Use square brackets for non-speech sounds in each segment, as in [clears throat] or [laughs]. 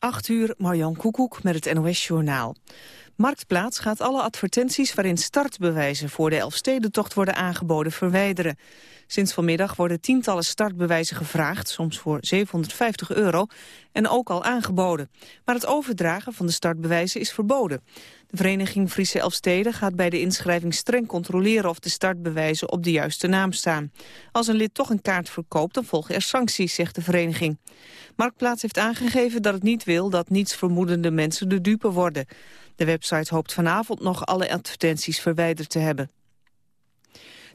8 uur, Marjan Koekoek met het NOS-journaal. Marktplaats gaat alle advertenties waarin startbewijzen voor de Elfstedentocht worden aangeboden verwijderen. Sinds vanmiddag worden tientallen startbewijzen gevraagd, soms voor 750 euro, en ook al aangeboden. Maar het overdragen van de startbewijzen is verboden. De vereniging Friese Elfsteden gaat bij de inschrijving streng controleren of de startbewijzen op de juiste naam staan. Als een lid toch een kaart verkoopt, dan volgen er sancties, zegt de vereniging. Marktplaats heeft aangegeven dat het niet wil dat nietsvermoedende mensen de dupe worden. De website hoopt vanavond nog alle advertenties verwijderd te hebben.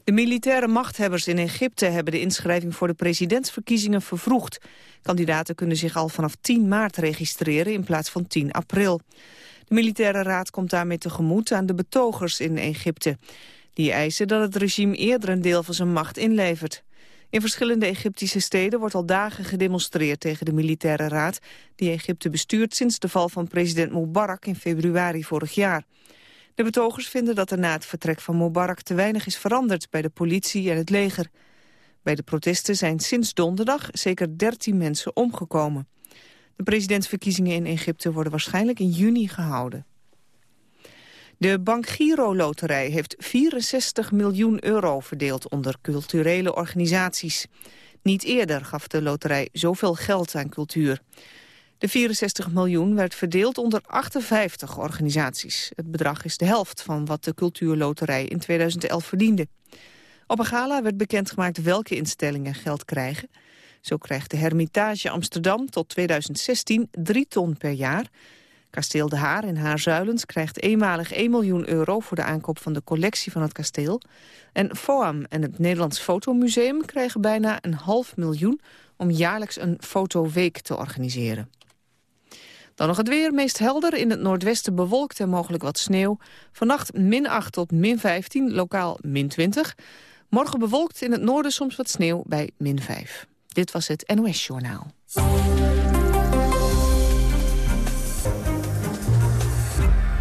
De militaire machthebbers in Egypte hebben de inschrijving voor de presidentsverkiezingen vervroegd. Kandidaten kunnen zich al vanaf 10 maart registreren in plaats van 10 april. De militaire raad komt daarmee tegemoet aan de betogers in Egypte. Die eisen dat het regime eerder een deel van zijn macht inlevert. In verschillende Egyptische steden wordt al dagen gedemonstreerd tegen de militaire raad... die Egypte bestuurt sinds de val van president Mubarak in februari vorig jaar. De betogers vinden dat er na het vertrek van Mubarak te weinig is veranderd bij de politie en het leger. Bij de protesten zijn sinds donderdag zeker 13 mensen omgekomen. De presidentsverkiezingen in Egypte worden waarschijnlijk in juni gehouden. De Bank Giro Loterij heeft 64 miljoen euro verdeeld onder culturele organisaties. Niet eerder gaf de loterij zoveel geld aan cultuur. De 64 miljoen werd verdeeld onder 58 organisaties. Het bedrag is de helft van wat de cultuurloterij in 2011 verdiende. Op een gala werd bekendgemaakt welke instellingen geld krijgen. Zo krijgt de Hermitage Amsterdam tot 2016 3 ton per jaar. Kasteel De Haar in Haarzuilens krijgt eenmalig 1 miljoen euro... voor de aankoop van de collectie van het kasteel. En FOAM en het Nederlands Fotomuseum krijgen bijna een half miljoen... om jaarlijks een fotoweek te organiseren. Dan nog het weer, meest helder. In het noordwesten bewolkt en mogelijk wat sneeuw. Vannacht min 8 tot min 15, lokaal min 20. Morgen bewolkt in het noorden soms wat sneeuw bij min 5. Dit was het NOS Journaal.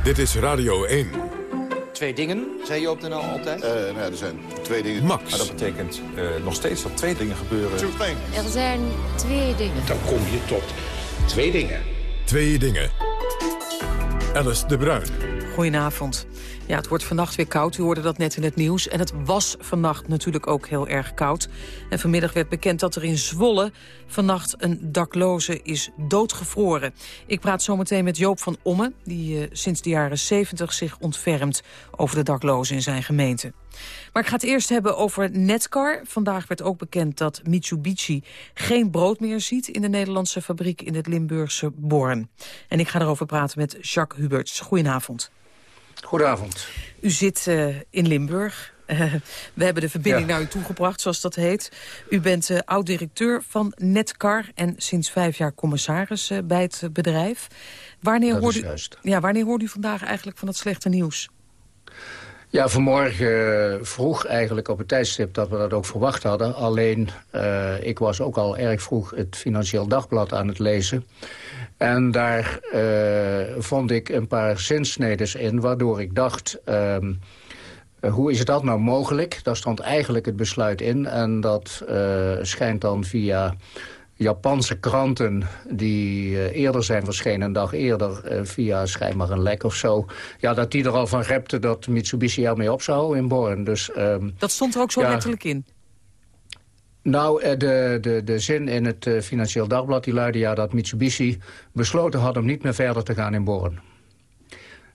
Dit is Radio 1. Twee dingen, zei je op de NL altijd? Uh, nou, er zijn twee dingen. Max. Maar dat betekent uh, nog steeds dat twee dingen gebeuren. Er zijn twee dingen. Dan kom je tot twee dingen. Twee dingen. Alice de Bruin. Goedenavond. Ja, het wordt vannacht weer koud. U hoorde dat net in het nieuws. En het was vannacht natuurlijk ook heel erg koud. En vanmiddag werd bekend dat er in Zwolle vannacht een dakloze is doodgevroren. Ik praat zometeen met Joop van Omme, die uh, sinds de jaren 70 zich ontfermt over de daklozen in zijn gemeente. Maar ik ga het eerst hebben over Netcar. Vandaag werd ook bekend dat Mitsubishi geen brood meer ziet... in de Nederlandse fabriek in het Limburgse Born. En ik ga erover praten met Jacques Huberts. Goedenavond. Goedenavond. U zit uh, in Limburg. Uh, [laughs] we hebben de verbinding ja. naar u toegebracht, zoals dat heet. U bent uh, oud-directeur van Netcar en sinds vijf jaar commissaris bij het bedrijf. Wanneer hoorde, u, ja, wanneer hoorde u vandaag eigenlijk van het slechte nieuws? Ja, vanmorgen vroeg eigenlijk op het tijdstip dat we dat ook verwacht hadden. Alleen, ik was ook al erg vroeg het Financieel Dagblad aan het lezen. En daar uh, vond ik een paar zinsneden in, waardoor ik dacht... Um, hoe is dat nou mogelijk? Daar stond eigenlijk het besluit in. En dat uh, schijnt dan via Japanse kranten die eerder zijn verschenen, een dag eerder, via schijnbaar een lek of zo. Ja, dat die er al van repte dat Mitsubishi ermee op zou in Born. Dus, um, dat stond er ook zo ja, letterlijk in? Nou, de, de, de zin in het uh, Financieel Dagblad die luidde ja dat Mitsubishi besloten had om niet meer verder te gaan in Born.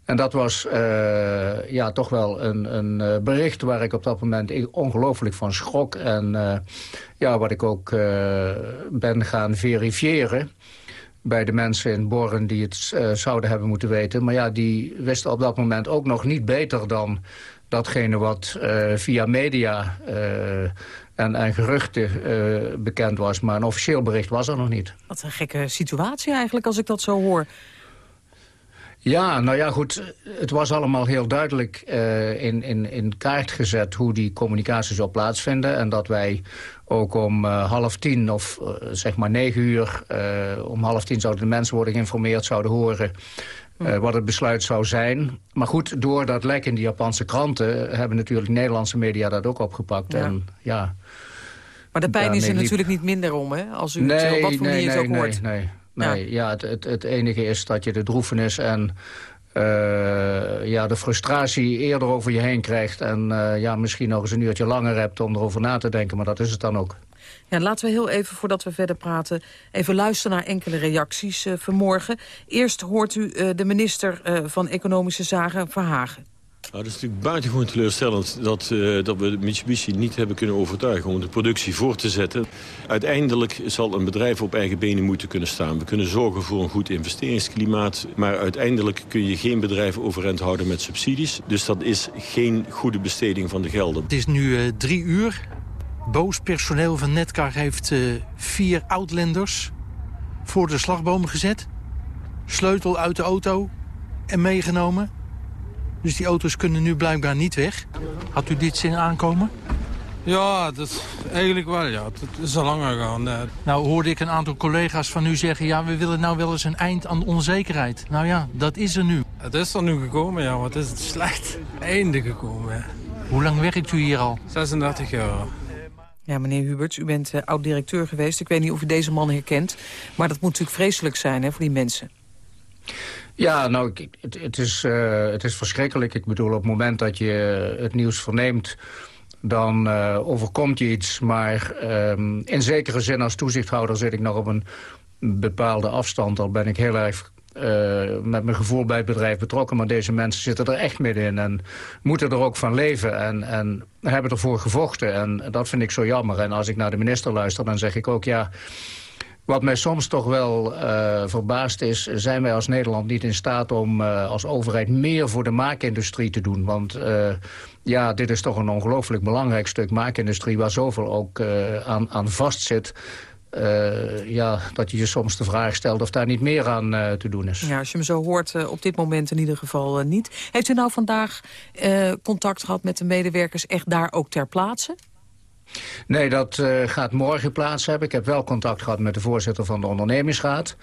En dat was uh, ja, toch wel een, een bericht waar ik op dat moment ongelooflijk van schrok. En ja, wat ik ook ben gaan verifiëren bij de mensen in Born die het zouden hebben moeten weten. Maar ja, die wisten op dat moment ook nog niet beter dan datgene wat via media en, en geruchten uh, bekend was. Maar een officieel bericht was er nog niet. Wat een gekke situatie eigenlijk, als ik dat zo hoor. Ja, nou ja, goed. Het was allemaal heel duidelijk uh, in, in, in kaart gezet hoe die communicatie zou plaatsvinden. En dat wij ook om uh, half tien of uh, zeg maar negen uur... om half tien zouden de mensen worden geïnformeerd, zouden horen... Uh, wat het besluit zou zijn. Maar goed, door dat lek in die Japanse kranten... hebben natuurlijk Nederlandse media dat ook opgepakt. Ja. En, ja, maar de pijn is er natuurlijk niet minder om, hè? Als u nee, op wat voor manier nee, het ook nee, hoort. Nee, Nee, ja, het, het, het enige is dat je de droefenis en uh, ja, de frustratie eerder over je heen krijgt... en uh, ja, misschien nog eens een uurtje langer hebt om erover na te denken. Maar dat is het dan ook. Ja, laten we heel even, voordat we verder praten... even luisteren naar enkele reacties uh, vanmorgen. Eerst hoort u de minister van Economische Zaken, Verhagen. Nou, dat is natuurlijk buitengewoon teleurstellend dat, uh, dat we Mitsubishi niet hebben kunnen overtuigen om de productie voor te zetten. Uiteindelijk zal een bedrijf op eigen benen moeten kunnen staan. We kunnen zorgen voor een goed investeringsklimaat, maar uiteindelijk kun je geen bedrijf overeind houden met subsidies. Dus dat is geen goede besteding van de gelden. Het is nu uh, drie uur. Boos personeel van Netcar heeft uh, vier Outlanders voor de slagbomen gezet. Sleutel uit de auto en meegenomen. Dus die auto's kunnen nu blijkbaar niet weg. Had u dit zin aankomen? Ja, dat, eigenlijk wel. Ja. Dat is al langer gegaan. Nou hoorde ik een aantal collega's van u zeggen... ja, we willen nou wel eens een eind aan de onzekerheid. Nou ja, dat is er nu. Het is er nu gekomen, ja. Wat is het slecht einde gekomen. Ja. Hoe lang werkt u hier al? 36 jaar. Ja, meneer Huberts, u bent uh, oud-directeur geweest. Ik weet niet of u deze man herkent. Maar dat moet natuurlijk vreselijk zijn hè, voor die mensen. Ja, nou, het, het, is, uh, het is verschrikkelijk. Ik bedoel, op het moment dat je het nieuws verneemt... dan uh, overkomt je iets. Maar um, in zekere zin als toezichthouder zit ik nog op een bepaalde afstand. Al ben ik heel erg uh, met mijn gevoel bij het bedrijf betrokken. Maar deze mensen zitten er echt middenin en moeten er ook van leven. En, en hebben ervoor gevochten. En dat vind ik zo jammer. En als ik naar de minister luister, dan zeg ik ook... ja wat mij soms toch wel uh, verbaast is... zijn wij als Nederland niet in staat om uh, als overheid meer voor de maakindustrie te doen. Want uh, ja, dit is toch een ongelooflijk belangrijk stuk maakindustrie... waar zoveel ook aan, aan vastzit. Uh, ja, dat je je soms de vraag stelt of daar niet meer aan te doen is. Ja, als je me zo hoort, op dit moment in ieder geval niet. Heeft u nou vandaag contact gehad met de medewerkers echt daar ook ter plaatse? Nee, dat uh, gaat morgen plaats hebben. Ik heb wel contact gehad met de voorzitter van de ondernemingsraad.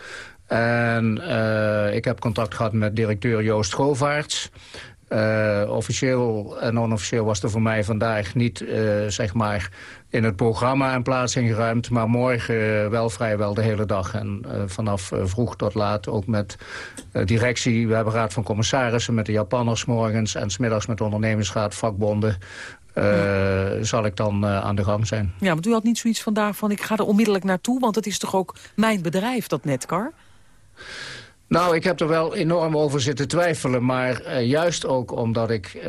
En uh, ik heb contact gehad met directeur Joost Govaerts. Uh, officieel en onofficieel was er voor mij vandaag niet zeg maar in het programma een plaats ingeruimd. Maar morgen wel vrijwel de hele dag. En vanaf vroeg tot laat ook met directie. We hebben raad van commissarissen met de Japanners morgens. En smiddags met de ondernemingsraad, vakbonden uh, zal ik dan uh, aan de gang zijn. Ja, want u had niet zoiets vandaag van ik ga er onmiddellijk naartoe... want het is toch ook mijn bedrijf, dat Netcar? Nou, ik heb er wel enorm over zitten twijfelen. Maar uh, juist ook omdat ik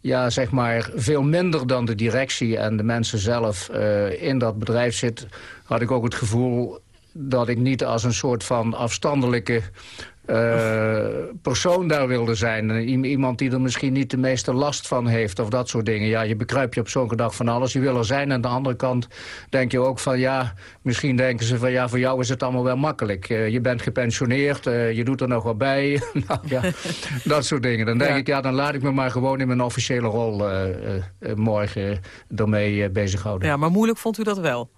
ja, zeg maar veel minder dan de directie en de mensen zelf in dat bedrijf zit... had ik ook het gevoel dat ik niet als een soort van afstandelijke uh, persoon daar wilde zijn. iemand die er misschien niet de meeste last van heeft of dat soort dingen. Ja, je bekruip je op zo'n gedag van alles. Je wil er zijn. En aan de andere kant denk je ook van ja, misschien denken ze van ja, voor jou is het allemaal wel makkelijk. Uh, je bent gepensioneerd, uh, je doet er nog wat bij. [laughs] nou, ja, dat soort dingen. Dan denk ja. ik, ja, dan laat ik me maar gewoon in mijn officiële rol morgen ermee bezighouden. Ja, maar moeilijk vond u dat wel?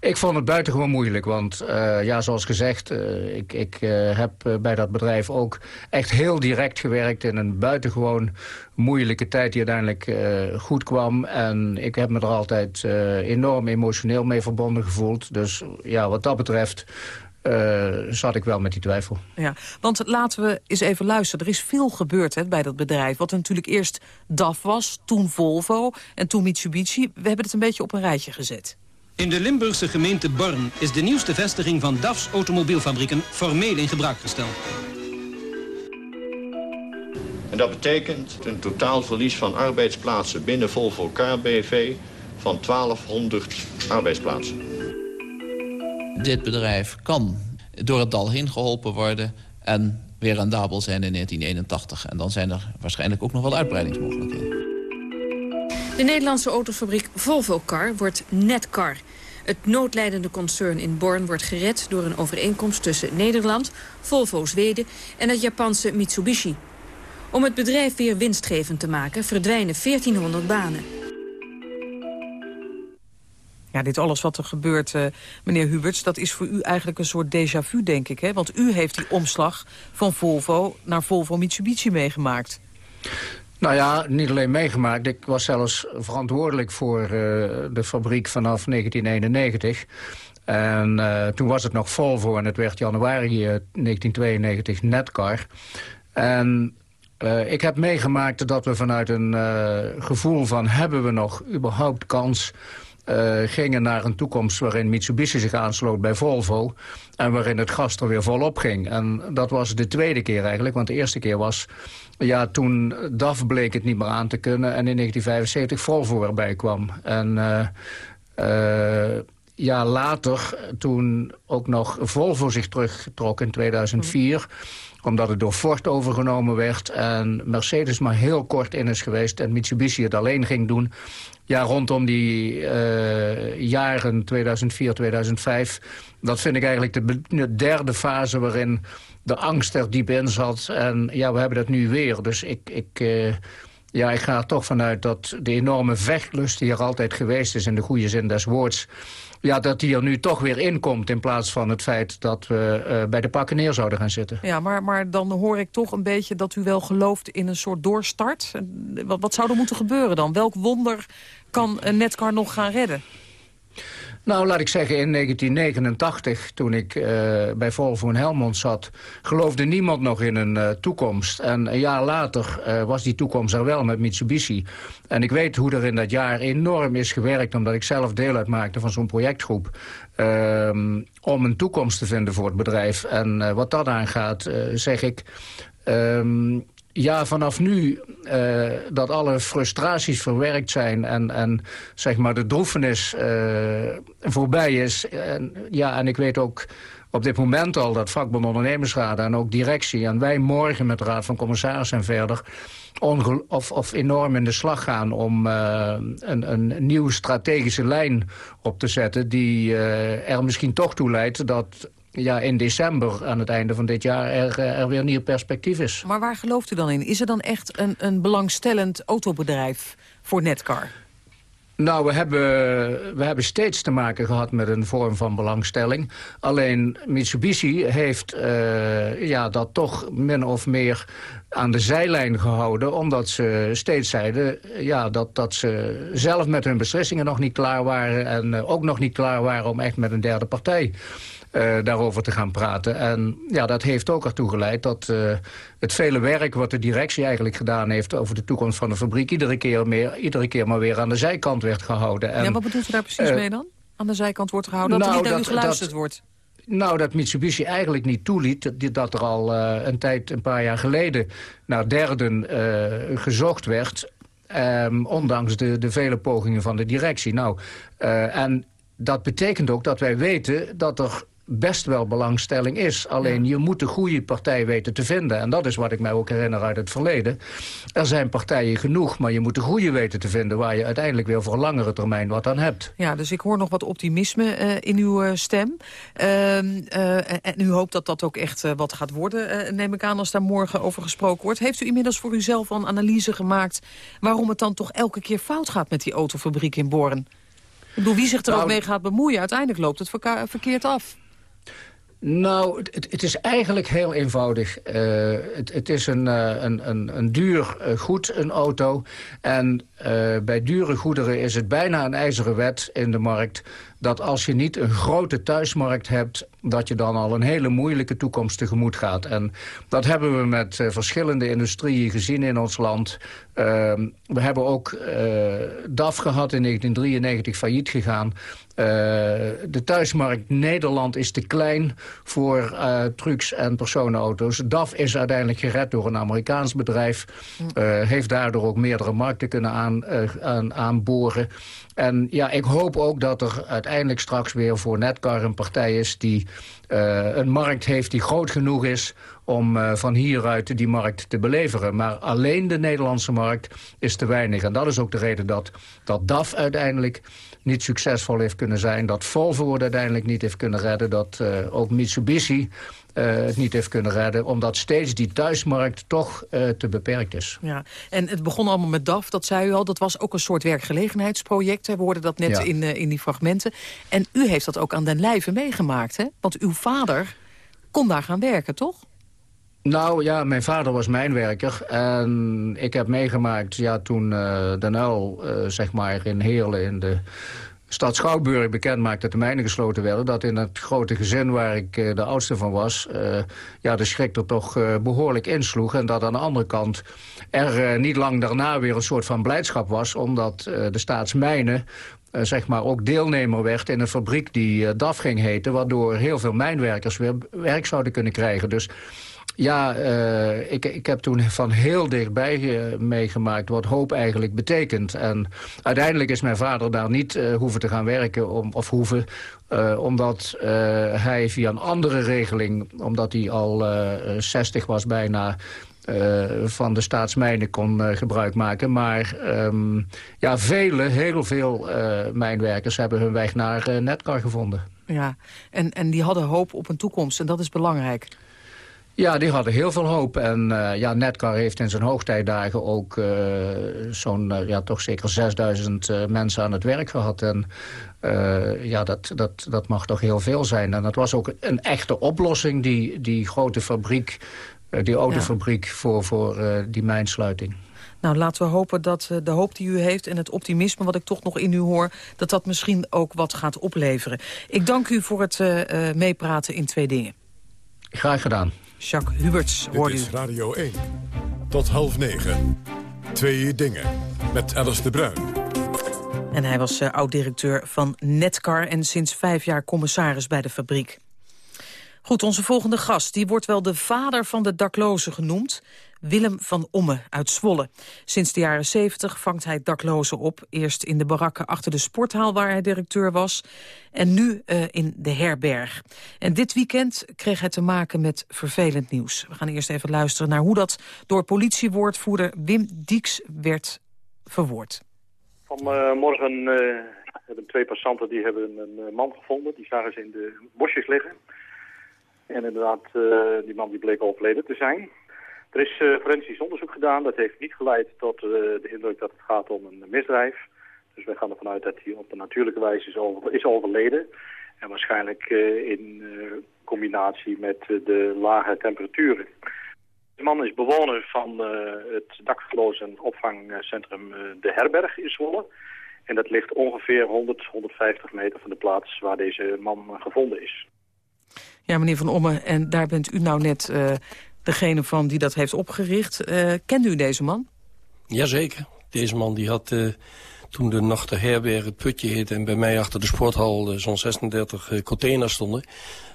Ik vond het buitengewoon moeilijk, want uh, ja, zoals gezegd... Uh, ik, ik uh, heb bij dat bedrijf ook echt heel direct gewerkt... in een buitengewoon moeilijke tijd die uiteindelijk goed kwam. En ik heb me er altijd enorm emotioneel mee verbonden gevoeld. Dus ja, wat dat betreft... Zat ik wel met die twijfel. Ja, want laten we eens even luisteren. Er is veel gebeurd hè, bij dat bedrijf. Wat natuurlijk eerst DAF was, toen Volvo en toen Mitsubishi. We hebben het een beetje op een rijtje gezet. In de Limburgse gemeente Born is de nieuwste vestiging van DAF's automobielfabrieken formeel in gebruik gesteld. En dat betekent een totaalverlies van arbeidsplaatsen binnen Volvo Car BV van 1200 arbeidsplaatsen. Dit bedrijf kan door het dal heen geholpen worden en weer rendabel zijn in 1981. En dan zijn er waarschijnlijk ook nog wel uitbreidingsmogelijkheden. De Nederlandse autofabriek Volvo Car wordt Netcar. Het noodlijdende concern in Born wordt gered door een overeenkomst tussen Nederland, Volvo Zweden en het Japanse Mitsubishi. Om het bedrijf weer winstgevend te maken verdwijnen 1400 banen. Ja, dit alles wat er gebeurt, uh, meneer Huberts, dat is voor u eigenlijk een soort déjà vu, denk ik. Hè? Want u heeft die omslag van Volvo naar Volvo Mitsubishi meegemaakt. Nou ja, niet alleen meegemaakt. Ik was zelfs verantwoordelijk voor uh, de fabriek vanaf 1991. En toen was het nog Volvo en het werd januari 1992 Netcar. En ik heb meegemaakt dat we vanuit een gevoel van... hebben we nog überhaupt kans gingen naar een toekomst waarin Mitsubishi zich aansloot bij Volvo... en waarin het gas er weer volop ging. En dat was de tweede keer eigenlijk, want de eerste keer was... ja, toen DAF bleek het niet meer aan te kunnen... en in 1975 Volvo erbij kwam. En uh, uh, ja, later, toen ook nog Volvo zich terugtrok in 2004 omdat het door Ford overgenomen werd en Mercedes maar heel kort in is geweest... en Mitsubishi het alleen ging doen ja, rondom die uh, jaren 2004, 2005... dat vind ik eigenlijk de, derde fase waarin de angst er diep in zat. En ja, we hebben dat nu weer. Dus ik, ik, uh, ja, ik ga er toch vanuit dat de enorme vechtlust die er altijd geweest is... in de goede zin des woords ja, dat die er nu toch weer inkomt... in plaats van het feit dat we uh, bij de pakken neer zouden gaan zitten. Ja, maar, maar dan hoor ik toch een beetje dat u wel gelooft in een soort doorstart. Wat, wat zou er moeten gebeuren dan? Welk wonder kan Netcar nog gaan redden? Nou, laat ik zeggen, in 1989, toen ik uh, bij Volvo in Helmond zat... geloofde niemand nog in een uh, toekomst. En een jaar later uh, was die toekomst er wel met Mitsubishi. En ik weet hoe er in dat jaar enorm is gewerkt... omdat ik zelf deel uitmaakte van zo'n projectgroep... Ehm, om een toekomst te vinden voor het bedrijf. En wat dat aangaat, zeg ik... Um, ja, vanaf nu uh, dat alle frustraties verwerkt zijn... en, en zeg maar de droefenis uh, voorbij is. En, ja, en ik weet ook op dit moment al dat vakbond ondernemersraad... en ook directie en wij morgen met de raad van commissarissen en verder... Of, of, enorm in de slag gaan om uh, een, een nieuwe strategische lijn op te zetten... die er misschien toch toe leidt dat ja, in december aan het einde van dit jaar er, eh, er weer nieuw perspectief is. Maar waar gelooft u dan in? Is er dan echt een, een belangstellend autobedrijf voor Netcar? Nou, we hebben, we hebben steeds te maken gehad met een vorm van belangstelling. Alleen Mitsubishi heeft uh, ja, dat toch min of meer aan de zijlijn gehouden... omdat ze steeds zeiden ja, dat, dat ze zelf met hun beslissingen nog niet klaar waren... en uh, ook nog niet klaar waren om echt met een derde partij daarover te gaan praten. En ja, dat heeft ook ertoe geleid dat uh, het vele werk wat de directie eigenlijk gedaan heeft... over de toekomst van de fabriek iedere keer, meer, iedere keer maar weer aan de zijkant werd gehouden. En, ja, wat bedoelt u daar precies uh, mee dan? Aan de zijkant wordt gehouden? Dat nou, er niet naar u geluisterd dat, wordt? Nou, dat Mitsubishi eigenlijk niet toeliet dat er al uh, een tijd, een paar jaar geleden... naar derden uh, gezocht werd... Um, ondanks de, de vele pogingen van de directie. Nou, uh, en dat betekent ook dat wij weten dat er best wel belangstelling is. Alleen je moet de goede partij weten te vinden. En dat is wat ik mij ook herinner uit het verleden. Er zijn partijen genoeg, maar je moet de goede weten te vinden... waar je uiteindelijk weer voor langere termijn wat aan hebt. Ja, dus ik hoor nog wat optimisme uh, in uw uh, stem. Uh, en u hoopt dat dat ook echt wat gaat worden, neem ik aan... als daar morgen over gesproken wordt. Heeft u inmiddels voor uzelf al een analyse gemaakt... waarom het dan toch elke keer fout gaat met die autofabriek in Born? Ik bedoel, wie zich er nou, ook mee gaat bemoeien, uiteindelijk loopt het verkeerd af. Nou, het, het, is eigenlijk heel eenvoudig. Uh, het, het, is een, uh, een, een, een, duur uh, goed, een auto. En bij dure goederen is het bijna een ijzeren wet in de markt dat als je niet een grote thuismarkt hebt... dat je dan al een hele moeilijke toekomst tegemoet gaat. En dat hebben we met uh, verschillende industrieën gezien in ons land. Uh, we hebben ook uh, DAF gehad in 1993 failliet gegaan. De thuismarkt Nederland is te klein voor trucks en personenauto's. DAF is uiteindelijk gered door een Amerikaans bedrijf. Uh, heeft daardoor ook meerdere markten kunnen aan, aan, aanboren. En ja, ik hoop ook dat er uiteindelijk straks weer voor Netcar een partij is... die uh, een markt heeft die groot genoeg is om uh, van hieruit die markt te beleveren. Maar alleen de Nederlandse markt is te weinig. En dat is ook de reden dat, dat DAF uiteindelijk niet succesvol heeft kunnen zijn. Dat Volvo het uiteindelijk niet heeft kunnen redden. Dat ook Mitsubishi het niet heeft kunnen redden. Omdat steeds die thuismarkt toch uh, te beperkt is. Ja, en het begon allemaal met DAF, dat zei u al. Dat was ook een soort werkgelegenheidsproject. We hoorden dat net ja. in, uh, in die fragmenten. En u heeft dat ook aan den lijve meegemaakt, hè? Want uw vader kon daar gaan werken, toch? Nou ja, mijn vader was mijnwerker. En ik heb meegemaakt ja, toen uh, Den Uyl, uh, zeg maar, in Heerlen in de stad Schouwburg bekend maakte dat de mijnen gesloten werden... dat in het grote gezin waar ik uh, de oudste van was... Uh, ja, de schrik er toch uh, behoorlijk insloeg. En dat aan de andere kant er niet lang daarna weer een soort van blijdschap was... omdat de staatsmijnen zeg maar ook deelnemer werd in een fabriek die DAF ging heten... waardoor heel veel mijnwerkers weer werk zouden kunnen krijgen. Dus ja, uh, ik, ik heb toen van heel dichtbij uh, meegemaakt wat hoop eigenlijk betekent. En uiteindelijk is mijn vader daar niet uh, hoeven te gaan werken, om, of hoeven, omdat hij via een andere regeling, omdat hij al 60 was bijna... van de staatsmijnen kon gebruik maken. Maar um, ja, vele, heel veel mijnwerkers hebben hun weg naar Netcar gevonden. Ja, en, en die hadden hoop op een toekomst en dat is belangrijk. Ja, die hadden heel veel hoop. En uh, ja, Netcar heeft in zijn hoogtijdagen ook uh, zo'n uh, ja, toch zeker 6000 mensen aan het werk gehad. En ja, dat, dat, dat mag toch heel veel zijn. En dat was ook een echte oplossing, die, die grote fabriek, die autofabriek ja. voor, voor die mijnsluiting. Nou, laten we hopen dat de hoop die u heeft en het optimisme wat ik toch nog in u hoor... dat dat misschien ook wat gaat opleveren. Ik dank u voor het meepraten in twee dingen. Graag gedaan. Jacques Huberts hoorde Dit is Radio 1. Tot half negen. Twee dingen. Met Alice de Bruin. En hij was uh, oud-directeur van Netcar en sinds vijf jaar commissaris bij de fabriek. Goed, onze volgende gast die wordt wel de vader van de daklozen genoemd. Willem van Omme uit Zwolle. Sinds de jaren 70 vangt hij daklozen op. Eerst in de barakken achter de sporthaal waar hij directeur was. En nu uh, in de herberg. En dit weekend kreeg hij te maken met vervelend nieuws. We gaan eerst even luisteren naar hoe dat door politiewoordvoerder Wim Dieks werd verwoord. Vanmorgen uh, hebben twee passanten die hebben een man gevonden. Die zagen ze in de bosjes liggen. En inderdaad, uh, die man die bleek overleden te zijn. Er is uh, forensisch onderzoek gedaan. Dat heeft niet geleid tot uh, de indruk dat het gaat om een misdrijf. Dus wij gaan ervan uit dat hij op een natuurlijke wijze is, over, is overleden. En waarschijnlijk uh, in combinatie met de lage temperaturen. De man is bewoner van het daklozen opvangcentrum De Herberg in Zwolle. En dat ligt ongeveer 100, 150 meter van de plaats waar deze man gevonden is. Ja, meneer Van Omme, en daar bent u nou net degene van die dat heeft opgericht. Uh, kende u deze man? Jazeker. Deze man die had uh, toen de nacht de herberg het putje heette... en bij mij achter de sporthal zo'n 36 containers stonden...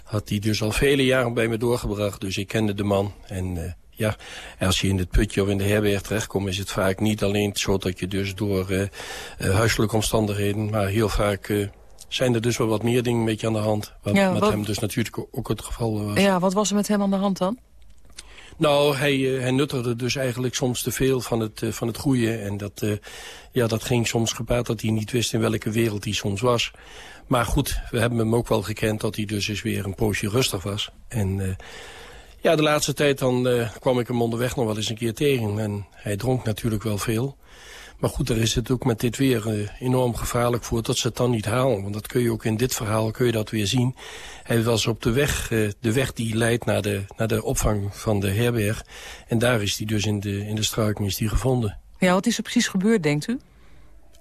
had hij dus al vele jaren bij me doorgebracht. Dus ik kende de man en... Ja, als je in het putje of in de herberg terechtkomt... is het vaak niet alleen zo dat je dus door uh, uh, huiselijke omstandigheden... maar heel vaak uh, zijn er dus wel wat meer dingen een beetje aan de hand. Wat ja, met wat... hem dus natuurlijk ook het geval was. Ja, wat was er met hem aan de hand dan? Nou, hij, uh, hij nuttigde dus eigenlijk soms te veel van het, uh, van het goede. En dat, uh, ja, dat ging soms gepaard dat hij niet wist in welke wereld hij soms was. Maar goed, we hebben hem ook wel gekend dat hij dus eens weer een poosje rustig was. En ja, de laatste tijd dan kwam ik hem onderweg nog wel eens een keer tegen. En hij dronk natuurlijk wel veel. Maar goed, daar is het ook met dit weer uh, enorm gevaarlijk voor dat ze het dan niet halen. Want dat kun je ook in dit verhaal kun je dat weer zien. Hij was op de weg, uh, de weg die leidt naar de, naar de opvang van de herberg. En daar is hij dus in de, in de struiken is die gevonden. Ja, wat is er precies gebeurd, denkt u?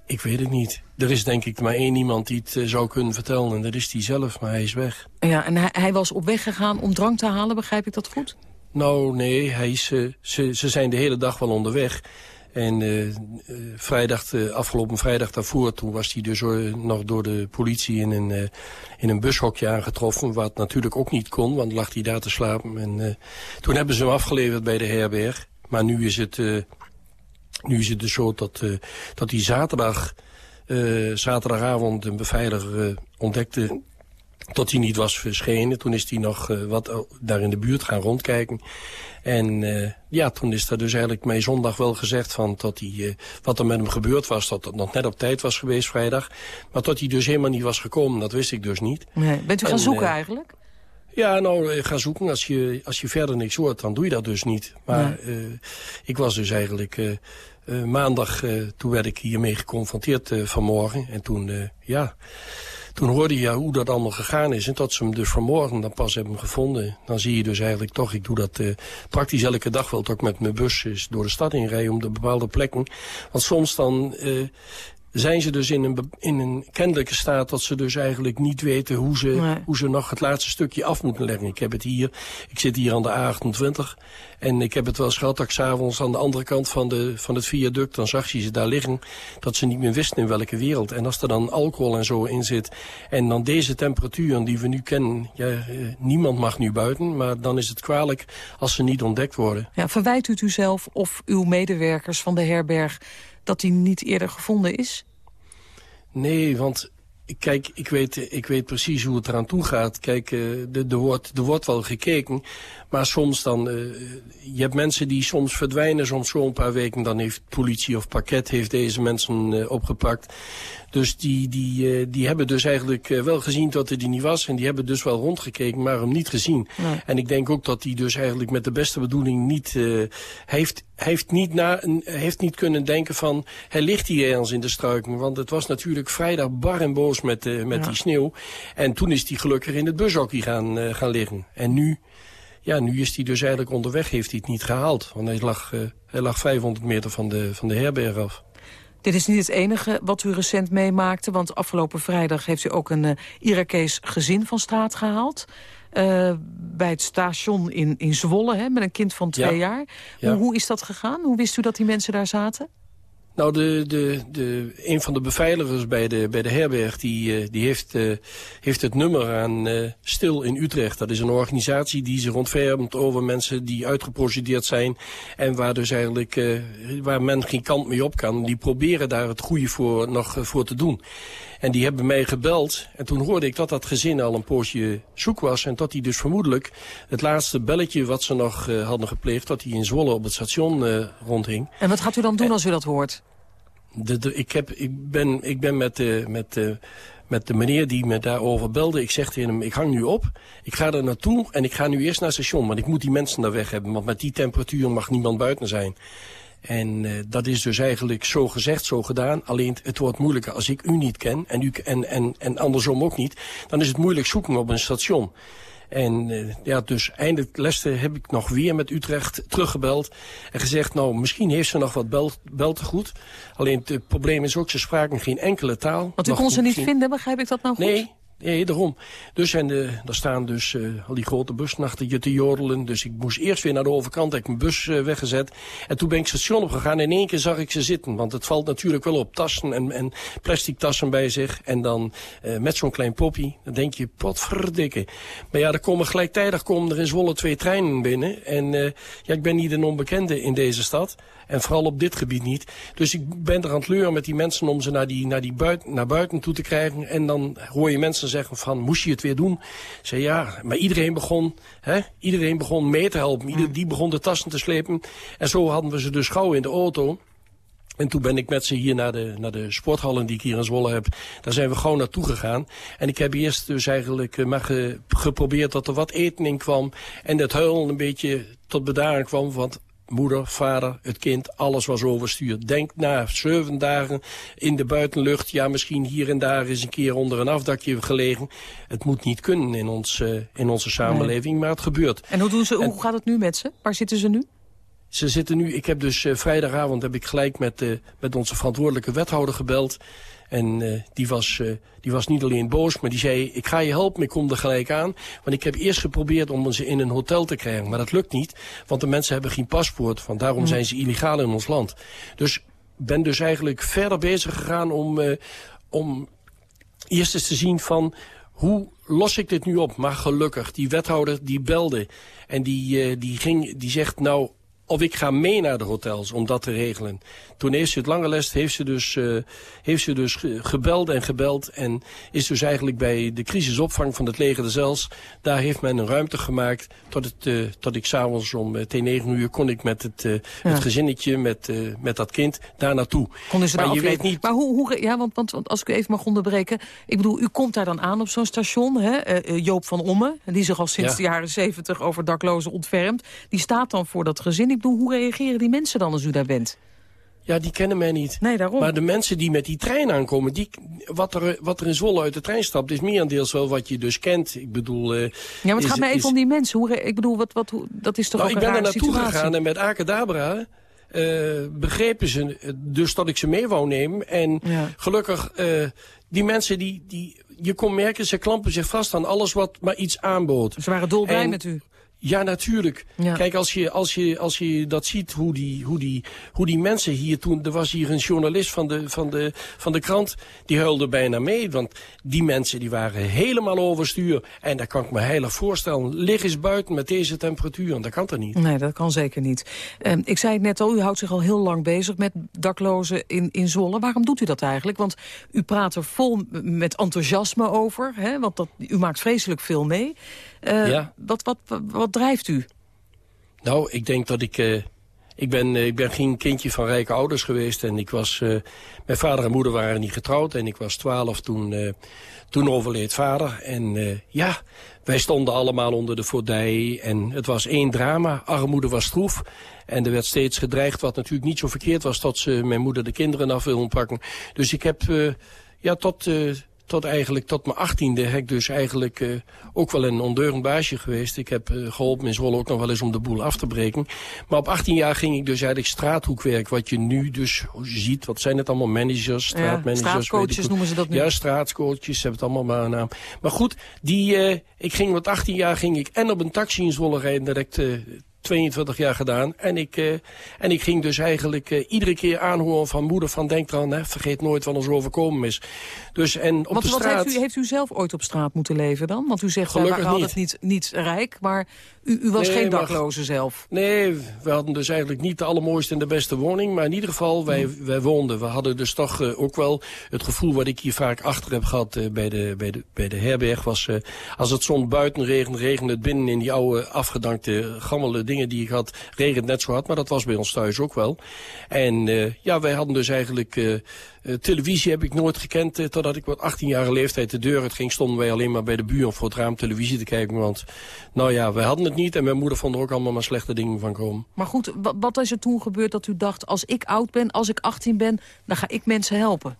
Ik weet het niet. Er is denk ik maar één iemand die het uh, zou kunnen vertellen. En dat is hij zelf, maar hij is weg. Ja, en hij, hij was op weg gegaan om drank te halen, begrijp ik dat goed? Nou, nee, hij is, ze, ze zijn de hele dag wel onderweg. En uh, vrijdag, uh, afgelopen vrijdag daarvoor, toen was hij dus nog door de politie in een, uh, in een bushokje aangetroffen. Wat natuurlijk ook niet kon, want lag hij daar te slapen. En toen hebben ze hem afgeleverd bij de herberg. Maar nu is het, nu is het dus zo dat, dat hij zaterdag, zaterdagavond een beveiliger ontdekte tot hij niet was verschenen. Toen is hij nog uh, wat daar in de buurt gaan rondkijken. En uh, ja, toen is er dus eigenlijk mij zondag wel gezegd van dat hij, uh, wat er met hem gebeurd was, dat het nog net op tijd was geweest vrijdag. Maar dat hij dus helemaal niet was gekomen, dat wist ik dus niet. Nee. Bent u gaan en, zoeken eigenlijk? Ja, nou, ga zoeken. Als je, als je verder niks hoort, dan doe je dat dus niet. Maar ik was dus eigenlijk... maandag, toen werd ik hiermee geconfronteerd vanmorgen. En toen, ja toen hoorde je hoe dat allemaal gegaan is. En tot ze hem dus vanmorgen dan pas hebben gevonden. Dan zie je dus eigenlijk toch, ik doe dat uh, praktisch elke dag wel toch met mijn bus door de stad inrijden om de bepaalde plekken. Want soms dan... Uh, zijn ze dus in een, in een kennelijke staat dat ze dus eigenlijk niet weten hoe ze, Nee. hoe ze nog het laatste stukje af moeten leggen. Ik heb het hier, ik zit hier aan de A28 en ik heb het wel eens gehad dat ik s'avonds aan de andere kant van, de, van het viaduct, dan zag je ze daar liggen, dat ze niet meer wisten in welke wereld. En als er dan alcohol en zo in zit en dan deze temperaturen die we nu kennen, ja, eh, niemand mag nu buiten, maar dan is het kwalijk als ze niet ontdekt worden. Ja, verwijt u het uzelf of uw medewerkers van de herberg dat die niet eerder gevonden is? Nee, want kijk, ik weet, ik weet precies hoe het eraan toe gaat. Kijk, eh, er er wordt, er wordt wel gekeken, maar soms dan... eh, je hebt mensen die soms verdwijnen, soms zo een paar weken... dan heeft politie of pakket heeft deze mensen eh, opgepakt. Dus die, die, eh, die hebben dus eigenlijk wel gezien dat hij er niet was... en die hebben dus wel rondgekeken, maar hem niet gezien. Nee. En ik denk ook dat hij dus eigenlijk met de beste bedoeling niet... heeft, heeft, niet na, heeft niet kunnen denken van... hij ligt hier ergens in de struiken. Want het was natuurlijk vrijdag bar en boos met, met Ja. die sneeuw. En toen is hij gelukkig in het bushokkie gaan, gaan liggen. En nu, ja, nu is hij dus eigenlijk onderweg, heeft hij het niet gehaald. Want hij lag, eh, hij lag 500 meter van de, van de herberg af. Dit is niet het enige wat u recent meemaakte... want afgelopen vrijdag heeft u ook een eh, Irakees gezin van straat gehaald. eh, bij het station in, in Zwolle, hè, met een kind van twee Ja. jaar. Ja. Hoe, hoe is dat gegaan? Hoe wist u dat die mensen daar zaten? Nou, de, de, de, een van de beveiligers bij de, bij de herberg... die, eh, die heeft, eh, heeft het nummer aan eh, Stil in Utrecht. Dat is een organisatie die zich ontfermt over mensen die uitgeprocedeerd zijn... en waar dus eigenlijk waar men geen kant mee op kan. Die proberen daar het goede voor, nog voor te doen. En die hebben mij gebeld. En toen hoorde ik dat dat gezin al een poosje zoek was. En dat hij dus vermoedelijk het laatste belletje wat ze nog eh, hadden gepleegd... dat hij in Zwolle op het station eh, rondhing... En wat gaat u dan doen als u dat hoort? De, de, ik, heb, ik ben, ik ben met, de, met, met de meneer die me daarover belde. Ik zeg tegen hem, ik hang nu op. Ik ga er naartoe en ik ga nu eerst naar het station. Want ik moet die mensen daar weg hebben. Want met die temperatuur mag niemand buiten zijn. En eh, dat is dus eigenlijk zo gezegd, zo gedaan. Alleen het wordt moeilijker als ik u niet ken en, u, en, en, en andersom ook niet. Dan is het moeilijk zoeken op een station. En eh, ja, dus eindelijk Leste heb ik nog weer met Utrecht teruggebeld. En gezegd, nou, misschien heeft ze nog wat bel, beltegoed. Alleen het probleem is ook, ze spraken geen enkele taal. Want u kon ze niet vinden, begrijp ik dat nou goed? Nee, nee, daarom. Dus en de, daar staan dus eh, al die grote busnachten te jodelen. Dus ik moest eerst weer naar de overkant, heb ik mijn bus eh, weggezet. En toen ben ik het station opgegaan en in één keer zag ik ze zitten. Want het valt natuurlijk wel op tassen en, en plastic tassen bij zich. En dan eh, met zo'n klein poppie, dan denk je, potverdikke. Maar ja, er komen gelijktijdig komen er in Zwolle twee treinen binnen. En eh, ja, ik ben niet een onbekende in deze stad. En vooral op dit gebied niet. Dus ik ben er aan het leuren met die mensen om ze naar, die, naar, die buiten, naar buiten toe te krijgen. En dan hoor je mensen zeggen van, moest je het weer doen? Ik zei ja, maar iedereen begon, hè, iedereen begon mee te helpen. Ieder, die begon de tassen te slepen. En zo hadden we ze dus gauw in de auto. En toen ben ik met ze hier naar de, naar de sporthallen die ik hier in Zwolle heb. Daar zijn we gewoon naartoe gegaan. En ik heb eerst dus eigenlijk eh, maar ge- geprobeerd dat er wat eten in kwam. En dat huilen een beetje tot bedaren kwam. Want moeder, vader, het kind, alles was overstuurd. Denk na zeven dagen in de buitenlucht. Ja, misschien hier en daar is een keer onder een afdakje gelegen. Het moet niet kunnen in, ons, eh, in onze samenleving, maar het gebeurt. En hoe, doen ze, hoe gaat het nu met ze? Waar zitten ze nu? Ze zitten nu, ik heb dus eh, vrijdagavond heb ik gelijk met, eh, met onze verantwoordelijke wethouder gebeld. En eh, die, was, eh, die was niet alleen boos, maar die zei... ik ga je helpen, ik kom er gelijk aan. Want ik heb eerst geprobeerd om ze in een hotel te krijgen. Maar dat lukt niet, want de mensen hebben geen paspoort. Want daarom Mm. zijn ze illegaal in ons land. Dus ben dus eigenlijk verder bezig gegaan om, eh, om eerst eens te zien van... hoe los ik dit nu op? Maar gelukkig, die wethouder die belde. En die, eh, die, ging, die zegt nou... Of ik ga mee naar de hotels om dat te regelen. Toen heeft ze het lange les, heeft ze dus, eh, heeft ze dus ge- gebeld en gebeld. En is dus eigenlijk bij de crisisopvang van het leger de Zels. Daar heeft men een ruimte gemaakt. Tot, het, eh, tot ik s'avonds om eh, tegen negen uur kon ik met het, eh, Ja. het gezinnetje, met, eh, met dat kind, daar naartoe. Konden ze daar maar je weet niet Maar hoe, hoe ja, want, want, want als ik u even mag onderbreken. Ik bedoel, u komt daar dan aan op zo'n station. Hè? Eh, eh, Joop van Omme, die zich al sinds Ja. de jaren zeventig over daklozen ontfermt. Die staat dan voor dat gezin. Ik bedoel, hoe reageren die mensen dan als u daar bent? Ja, die kennen mij niet. Nee, daarom. Maar de mensen die met die trein aankomen, die, wat, er, wat er in Zwolle uit de trein stapt, is meerendeels wel wat je dus kent. Ik bedoel... eh, Ja, maar het is- gaat mij even is- om die mensen. Hoe, ik bedoel, wat, wat, hoe, dat is toch nou, ook ik een ben er naartoe situatie? gegaan en met Akadabra eh, begrepen ze eh, dus dat ik ze mee wou nemen. En gelukkig, die mensen die, die... Je kon merken, ze klampen zich vast aan alles wat maar iets aanbood. Ze waren dolblij met u. Ja, natuurlijk. Kijk, als je, als, je, als je dat ziet, hoe die, hoe, die, hoe die mensen hier toen... Er was hier een journalist van de, van, de, van de krant, die huilde bijna mee. Want die mensen die waren helemaal overstuur. En dat kan ik me heilig voorstellen. Lig eens buiten met deze temperatuur. Dat kan er niet. Nee, dat kan zeker niet. Uh, ik zei het net al, u houdt zich al heel lang bezig met daklozen in, in Zwolle. Waarom doet u dat eigenlijk? Want u praat er vol met enthousiasme over. Hè? Want dat, u maakt vreselijk veel mee. Uh, ja. wat, wat, wat drijft u? Nou, ik denk dat ik... Uh, ik ben, uh, ik ben geen kindje van rijke ouders geweest. En ik was, uh, mijn vader en moeder waren niet getrouwd. En ik was twaalf toen, toen overleed vader. En ja, wij stonden allemaal onder de voordij. En het was één drama. Armoede was stroef. En er werd steeds gedreigd, wat natuurlijk niet zo verkeerd was... dat ze mijn moeder de kinderen af wilden pakken. Dus ik heb ja, tot tot eigenlijk tot mijn achttiende heb ik dus eigenlijk uh, ook wel een ondeurend baasje geweest. Ik heb uh, geholpen in Zwolle ook nog wel eens om de boel af te breken. Maar op 18 jaar ging ik dus eigenlijk straathoekwerk. Wat je nu dus ziet, wat zijn het allemaal managers, straatmanagers. Ja, straatcoaches noemen ze dat nu. Ja, straatcoaches, hebben het allemaal maar een naam. Maar goed, die, uh, ik ging met 18 jaar ging ik en op een taxi in Zwolle rijden direct 22 jaar gedaan. En ik, uh, en ik ging dus eigenlijk uh, iedere keer aanhoren van moeder van denk eraan, hè, vergeet nooit wat ons overkomen is. Dus, en op wat, de straat... Wat heeft u, heeft u zelf ooit op straat moeten leven dan? Want u zegt, Gelukkig we hadden het niet, niet rijk, maar u, u was nee, geen dakloze maar, zelf. Nee, we hadden dus eigenlijk niet de allermooiste en de beste woning. Maar in ieder geval, wij, hmm. wij woonden. We hadden dus toch uh, ook wel het gevoel wat ik hier vaak achter heb gehad uh, bij, de, bij, de, bij de herberg. Was uh, als het zon buiten regent, regende het binnen in die oude afgedankte gammele dingen die ik had. Regent net zo hard, maar dat was bij ons thuis ook wel. En ja, wij hadden dus eigenlijk uh, televisie heb ik nooit gekend uh, totdat ik wat 18 jaar leeftijd de deur uit ging. Stonden wij alleen maar bij de buur voor het raam televisie te kijken. Want nou ja, wij hadden het niet en mijn moeder vond er ook allemaal maar slechte dingen van komen. Maar goed, wat is er toen gebeurd dat u dacht, als ik oud ben, als ik 18 ben, dan ga ik mensen helpen?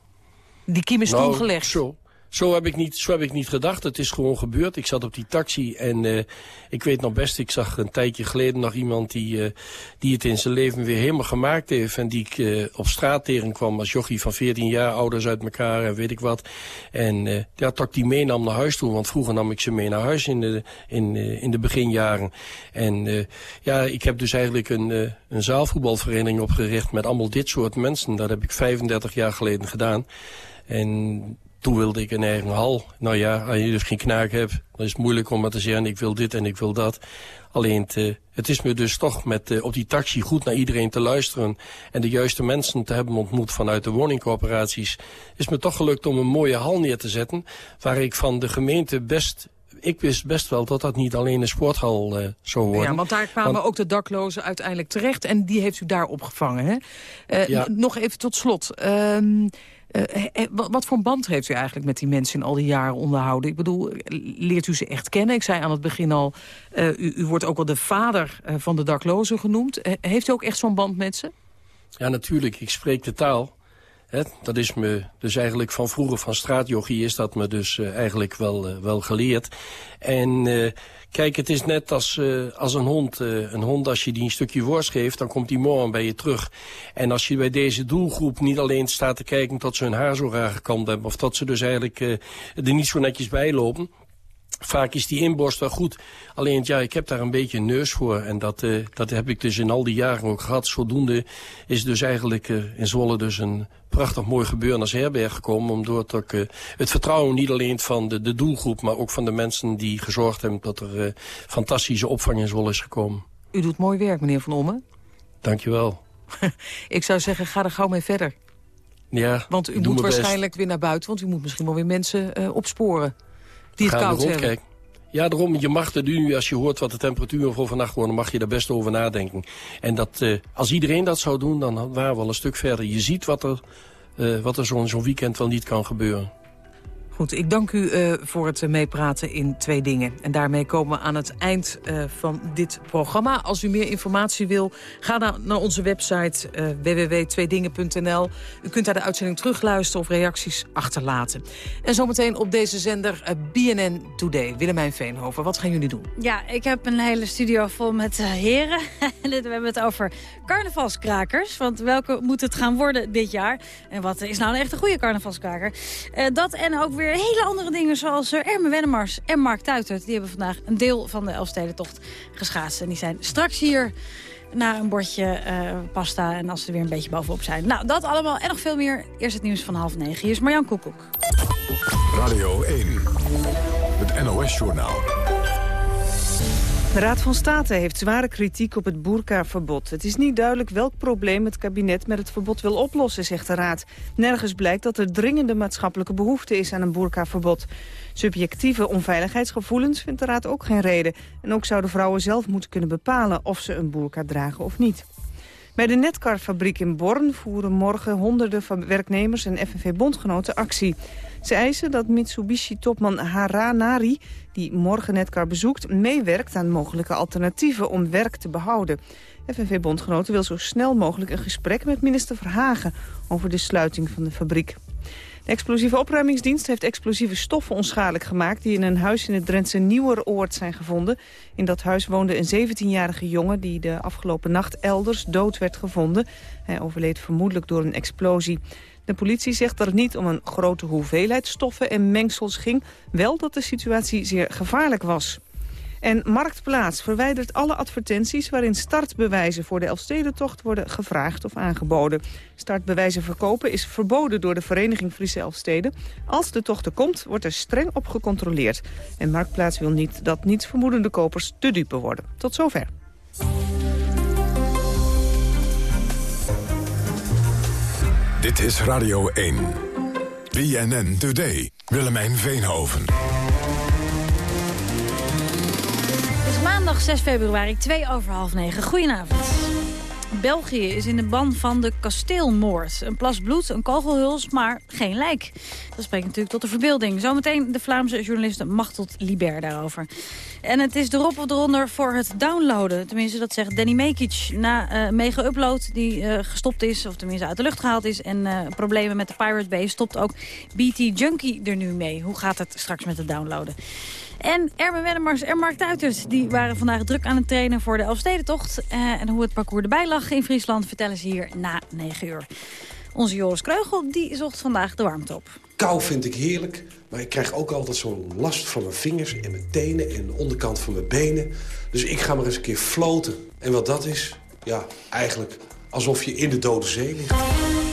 Die kiem is nou, toen gelegd. Zo. Zo heb, ik niet, zo heb ik niet gedacht. Het is gewoon gebeurd. Ik zat op die taxi en uh, ik weet nog best, ik zag een tijdje geleden nog iemand die, uh, die het in zijn leven weer helemaal gemaakt heeft. En die ik uh, op straat tegen kwam als jochie van 14 jaar, ouders uit elkaar en weet ik wat. En ja, dat ik die meenam naar huis toe, want vroeger nam ik ze mee naar huis in de, in, in de beginjaren. En ja, ik heb dus eigenlijk een, een zaalvoetbalvereniging opgericht met allemaal dit soort mensen. Dat heb ik 35 jaar geleden gedaan. En toen wilde ik een eigen hal. Nou ja, als je dus geen knaak hebt, dan is het moeilijk om maar te zeggen... ik wil dit en ik wil dat. Alleen, het, uh, het is me dus toch met, uh, op die taxi goed naar iedereen te luisteren... en de juiste mensen te hebben ontmoet vanuit de woningcorporaties... is me toch gelukt om een mooie hal neer te zetten... waar ik van de gemeente best ik wist best wel dat dat niet alleen een sporthal uh, zou worden. Ja, want daar kwamen want... ook de daklozen uiteindelijk terecht. En die heeft u daar opgevangen, hè? Uh, ja. Nog even tot slot. Uh, uh, wat voor band heeft u eigenlijk met die mensen in al die jaren onderhouden? Ik bedoel, leert u ze echt kennen? Ik zei aan het begin al, u, u, wordt ook wel de vader van de daklozen genoemd. heeft u ook echt zo'n band met ze? Ja, natuurlijk. Ik spreek de taal. Dat is me dus eigenlijk van vroeger van straatjochie is dat me dus eigenlijk wel, wel geleerd. En Kijk, het is net als, als een hond. Een hond, als je die een stukje worst geeft, dan komt die morgen bij je terug. En als je bij deze doelgroep niet alleen staat te kijken tot ze hun haar zo raar gekamd hebben... of dat ze dus eigenlijk er niet zo netjes bij lopen... Vaak is die inborst wel goed. Alleen, ja, ik heb daar een beetje een neus voor. En dat, dat heb ik dus in al die jaren ook gehad. Zodoende is dus eigenlijk uh, in Zwolle dus een prachtig mooi gebeuren als herberg gekomen. Omdat ook uh, het vertrouwen niet alleen van de, de doelgroep... maar ook van de mensen die gezorgd hebben... dat er fantastische opvang in Zwolle is gekomen. U doet mooi werk, meneer Van Ommen. Dankjewel. [laughs] ik zou zeggen, ga er gauw mee verder. Ja, Want u moet waarschijnlijk best. weer naar buiten... want u moet misschien wel weer mensen opsporen die het koud hebben. Ja, daarom, je mag er nu, als je hoort wat de temperatuur voor vannacht worden, mag je daar best over nadenken. En dat, uh, als iedereen dat zou doen, dan waren we al een stuk verder. Je ziet wat er, uh, wat er zo'n zo weekend wel niet kan gebeuren. Goed, ik dank u uh, voor het meepraten in Twee Dingen. En daarmee komen we aan het eind uh, van dit programma. Als u meer informatie wil, ga dan naar onze website uh, www.tweedingen.nl. U kunt daar de uitzending terugluisteren of reacties achterlaten. En zometeen op deze zender BNN Today. Willemijn Veenhoven, wat gaan jullie doen? Ja, ik heb een hele studio vol met heren. [laughs] we hebben het over carnavalskrakers. Want welke moet het gaan worden dit jaar? En wat is nou een echte goede carnavalskraker? dat en ook weer hele andere dingen zoals uh, Erme Wennemars en Mark Tuitert. Die hebben vandaag een deel van de Elfstedentocht geschaatst. En die zijn straks hier naar een bordje uh, pasta en als ze er weer een beetje bovenop zijn. Nou, dat allemaal en nog veel meer. Eerst het nieuws van half negen. Hier is Marjan Koekoek. Radio 1, het NOS-journaal. De Raad van State heeft zware kritiek op het boerkaverbod. Het is niet duidelijk welk probleem het kabinet met het verbod wil oplossen, zegt de Raad. Nergens blijkt dat er dringende maatschappelijke behoefte is aan een boerkaverbod. Subjectieve onveiligheidsgevoelens vindt de Raad ook geen reden. En ook zouden vrouwen zelf moeten kunnen bepalen of ze een boerka dragen of niet. Bij de Netcar-fabriek in Born voeren morgen honderden werknemers en FNV-bondgenoten actie. Ze eisen dat Mitsubishi-topman Haranari, die morgen Netcar bezoekt... meewerkt aan mogelijke alternatieven om werk te behouden. FNV-bondgenoten wil zo snel mogelijk een gesprek met minister Verhagen... over de sluiting van de fabriek. De explosieve opruimingsdienst heeft explosieve stoffen onschadelijk gemaakt... die in een huis in het Drentse Nieuweroord zijn gevonden. In dat huis woonde een 17-jarige jongen die de afgelopen nacht elders dood werd gevonden. Hij overleed vermoedelijk door een explosie. De politie zegt dat het niet om een grote hoeveelheid stoffen en mengsels ging. Wel dat de situatie zeer gevaarlijk was. En Marktplaats verwijdert alle advertenties waarin startbewijzen voor de Elfstedentocht worden gevraagd of aangeboden. Startbewijzen verkopen is verboden door de Vereniging Friese Elfsteden. Als de tocht er komt, wordt er streng op gecontroleerd. En Marktplaats wil niet dat nietsvermoedende kopers te dupe worden. Tot zover. Dit is Radio 1. BNN Today. Willemijn Veenhoven. Het is maandag 6 februari, 2 over half 9. Goedenavond. België is in de ban van de kasteelmoord. Een plas bloed, een kogelhuls, maar geen lijk. Dat spreekt natuurlijk tot de verbeelding. Zometeen de Vlaamse journaliste Machteld Liber daarover. En het is erop of eronder voor het downloaden. Tenminste, dat zegt Danny Mekic. Na uh, mega upload die uh, gestopt is, of tenminste uit de lucht gehaald is... en uh, problemen met de Pirate Bay, stopt ook BT Junkie er nu mee. Hoe gaat het straks met het downloaden? En Erben Wennemars en Mark Tuiters die waren vandaag druk aan het trainen voor de Elfstedentocht. Uh, en hoe het parcours erbij lag in Friesland vertellen ze hier na 9 uur. Onze Joris Kreugel die zocht vandaag de warmte op. Kou vind ik heerlijk, maar ik krijg ook altijd zo'n last van mijn vingers en mijn tenen en de onderkant van mijn benen. Dus ik ga maar eens een keer floten. En wat dat is, ja, eigenlijk alsof je in de dode zee ligt.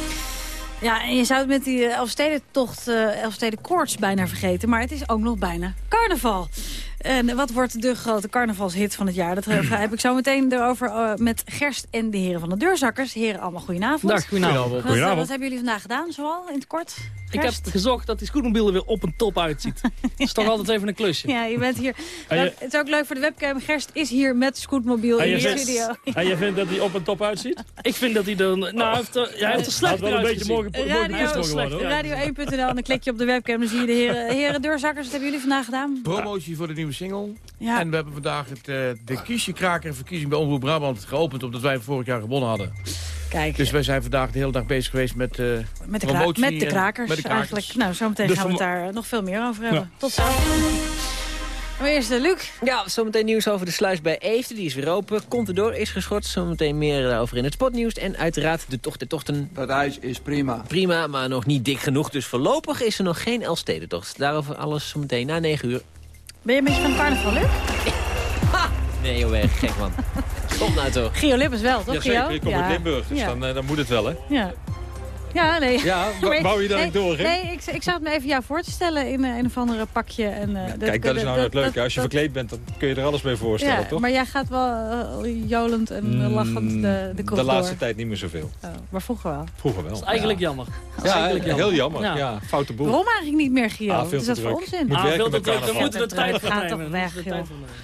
Ja, en je zou het met die Elfstedentocht, uh, Elfstedenkoorts bijna vergeten. Maar het is ook nog bijna carnaval. En wat wordt de grote carnavalshit van het jaar? Dat [clears throat] heb ik zo meteen erover uh, met Gerst en de heren van de Deurzakkers. Heren, allemaal goedenavond. Dag, goedenavond. Wat, goedenavond. wat hebben jullie vandaag gedaan, zoal, in het kort? Ik heb gezocht dat die scootmobiel er weer op een top uitziet. [laughs] Dat is toch altijd even een klusje. Ja, je bent hier. Je... Het is ook leuk voor de webcam. Gerst is hier met scootmobiel in de studio. [laughs] En jij vindt dat hij op een top uitziet? Ik vind dat hij er... Nou, heeft er, ja, hij heeft er slecht wel een beetje mogen Radio, Radio 1.nl en dan klik je op de webcam. Dan zie je de heren, heren Deurzakkers. Wat hebben jullie vandaag gedaan? Promotie voor de nieuwe single. Ja. En we hebben vandaag het, uh, de kiesjekraker verkiezing bij Omroep Brabant geopend... omdat wij vorig jaar gewonnen hadden. Kijk. Dus wij zijn vandaag de hele dag bezig geweest met uh, met de promotie. Met de krakers, met de krakers. eigenlijk. Nou, zometeen dus gaan we het daar nog veel meer over hebben. Ja. Tot zo. Maar eerst Luc. Ja, zometeen nieuws over de sluis bij Eefde. Die is weer open. Contador is geschort. Zometeen meer daarover in het spotnieuws. En uiteraard de tocht der tochten. Dat ijs is prima. Prima, maar nog niet dik genoeg. Dus voorlopig is er nog geen Elfstedentocht. Daarover alles zometeen na 9 uur. Ben je een beetje van carnaval, Luc? [laughs] nee, joh, weg. Gek man. [laughs] Stop nou toch. Gio Lippens wel, toch, ja, zeker. Ik kom ja. uit Limburg, dus ja. dan, uh, dan moet het wel, hè? Ja. Ja, nee. Ja, [laughs] bouw je daar nee, door, hè? Nee, ik, ik zat me even jou voor te stellen in uh, een of andere pakje. En, uh, ja, dat, kijk, dat is nou het leuke. Als je dat, verkleed bent, dan kun je er alles mee voorstellen, ja, toch? maar jij gaat wel uh, jolend en lachend de, de De laatste tijd niet meer zoveel. Oh, maar vroeger wel. Vroeger wel. Dat is eigenlijk jammer. Ja, eigenlijk jammer. heel jammer. Ja. ja. foute boel. Waarom eigenlijk niet meer, Gio? Ah, veel is dat voor onzin? Moet ah, werken veel met te druk. Dan moeten de tijd gaat toch weg.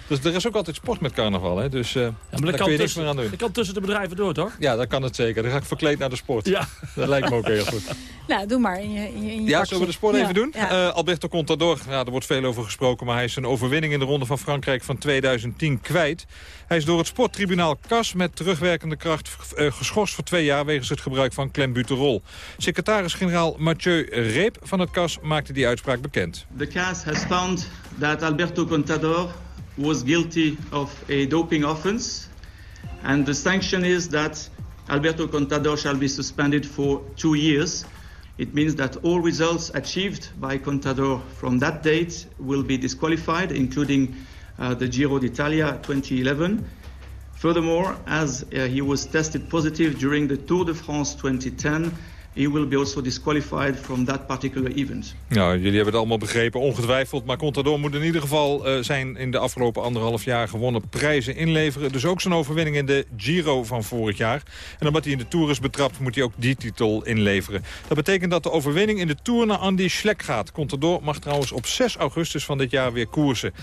Dus er is ook altijd sport met carnaval, hè? Dus daar kun je niks meer aan doen. Je kan tussen de bedrijven door, toch? Ja, dat kan het zeker. Dan ga ik verkleed naar de sport. Ja. Dat lijkt me Oké, goed. [laughs] Nou, doe maar in je, in je, in je Ja, pakje. zullen we de sport Ja, even doen? ja. Eh, Alberto Contador, ja, er wordt veel over gesproken... maar hij is zijn overwinning in de Ronde van Frankrijk van 2010 kwijt. Hij is door het sporttribunaal CAS met terugwerkende kracht eh, geschorst voor twee jaar... wegens het gebruik van klembuterol. Secretaris-generaal Mathieu Reep van het CAS maakte die uitspraak bekend. The CAS has found that Alberto Contador was guilty of a doping offense, and the sanction is that Alberto Contador shall be suspended for two years. It means that all results achieved by Contador from that date will be disqualified, including uh, the Giro d'Italia 2011. Furthermore, as uh, he was tested positive during the Tour de France 2010, he will be also disqualified from that particular event. Nou, jullie hebben het allemaal begrepen, ongetwijfeld. Maar Contador moet in ieder geval eh, zijn in de afgelopen anderhalf jaar gewonnen prijzen inleveren. Dus ook zijn overwinning in de Giro van vorig jaar. En omdat hij in de Tour is betrapt, moet hij ook die titel inleveren. Dat betekent dat de overwinning in de Tour naar Andy Schleck gaat. Contador mag trouwens op 6 augustus van dit jaar weer koersen.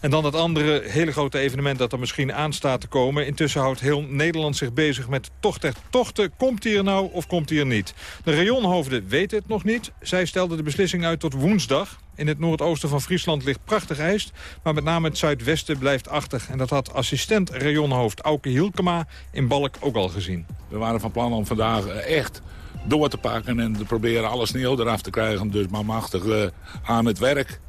En dan het andere hele grote evenement dat er misschien aan staat te komen. Intussen houdt heel Nederland zich bezig met tocht tochten. Komt hij er nou of komt hij er niet? De rayonhoofden weten het nog niet. Zij stelden de beslissing uit tot woensdag. In het noordoosten van Friesland ligt prachtig ijs. Maar met name het zuidwesten blijft achter. En dat had assistent rayonhoofd Auke Hielkema in Balk ook al gezien. We waren van plan om vandaag eh, echt door te pakken en te proberen alle sneeuw eraf te krijgen. Dus maar machtig eh, aan het werk.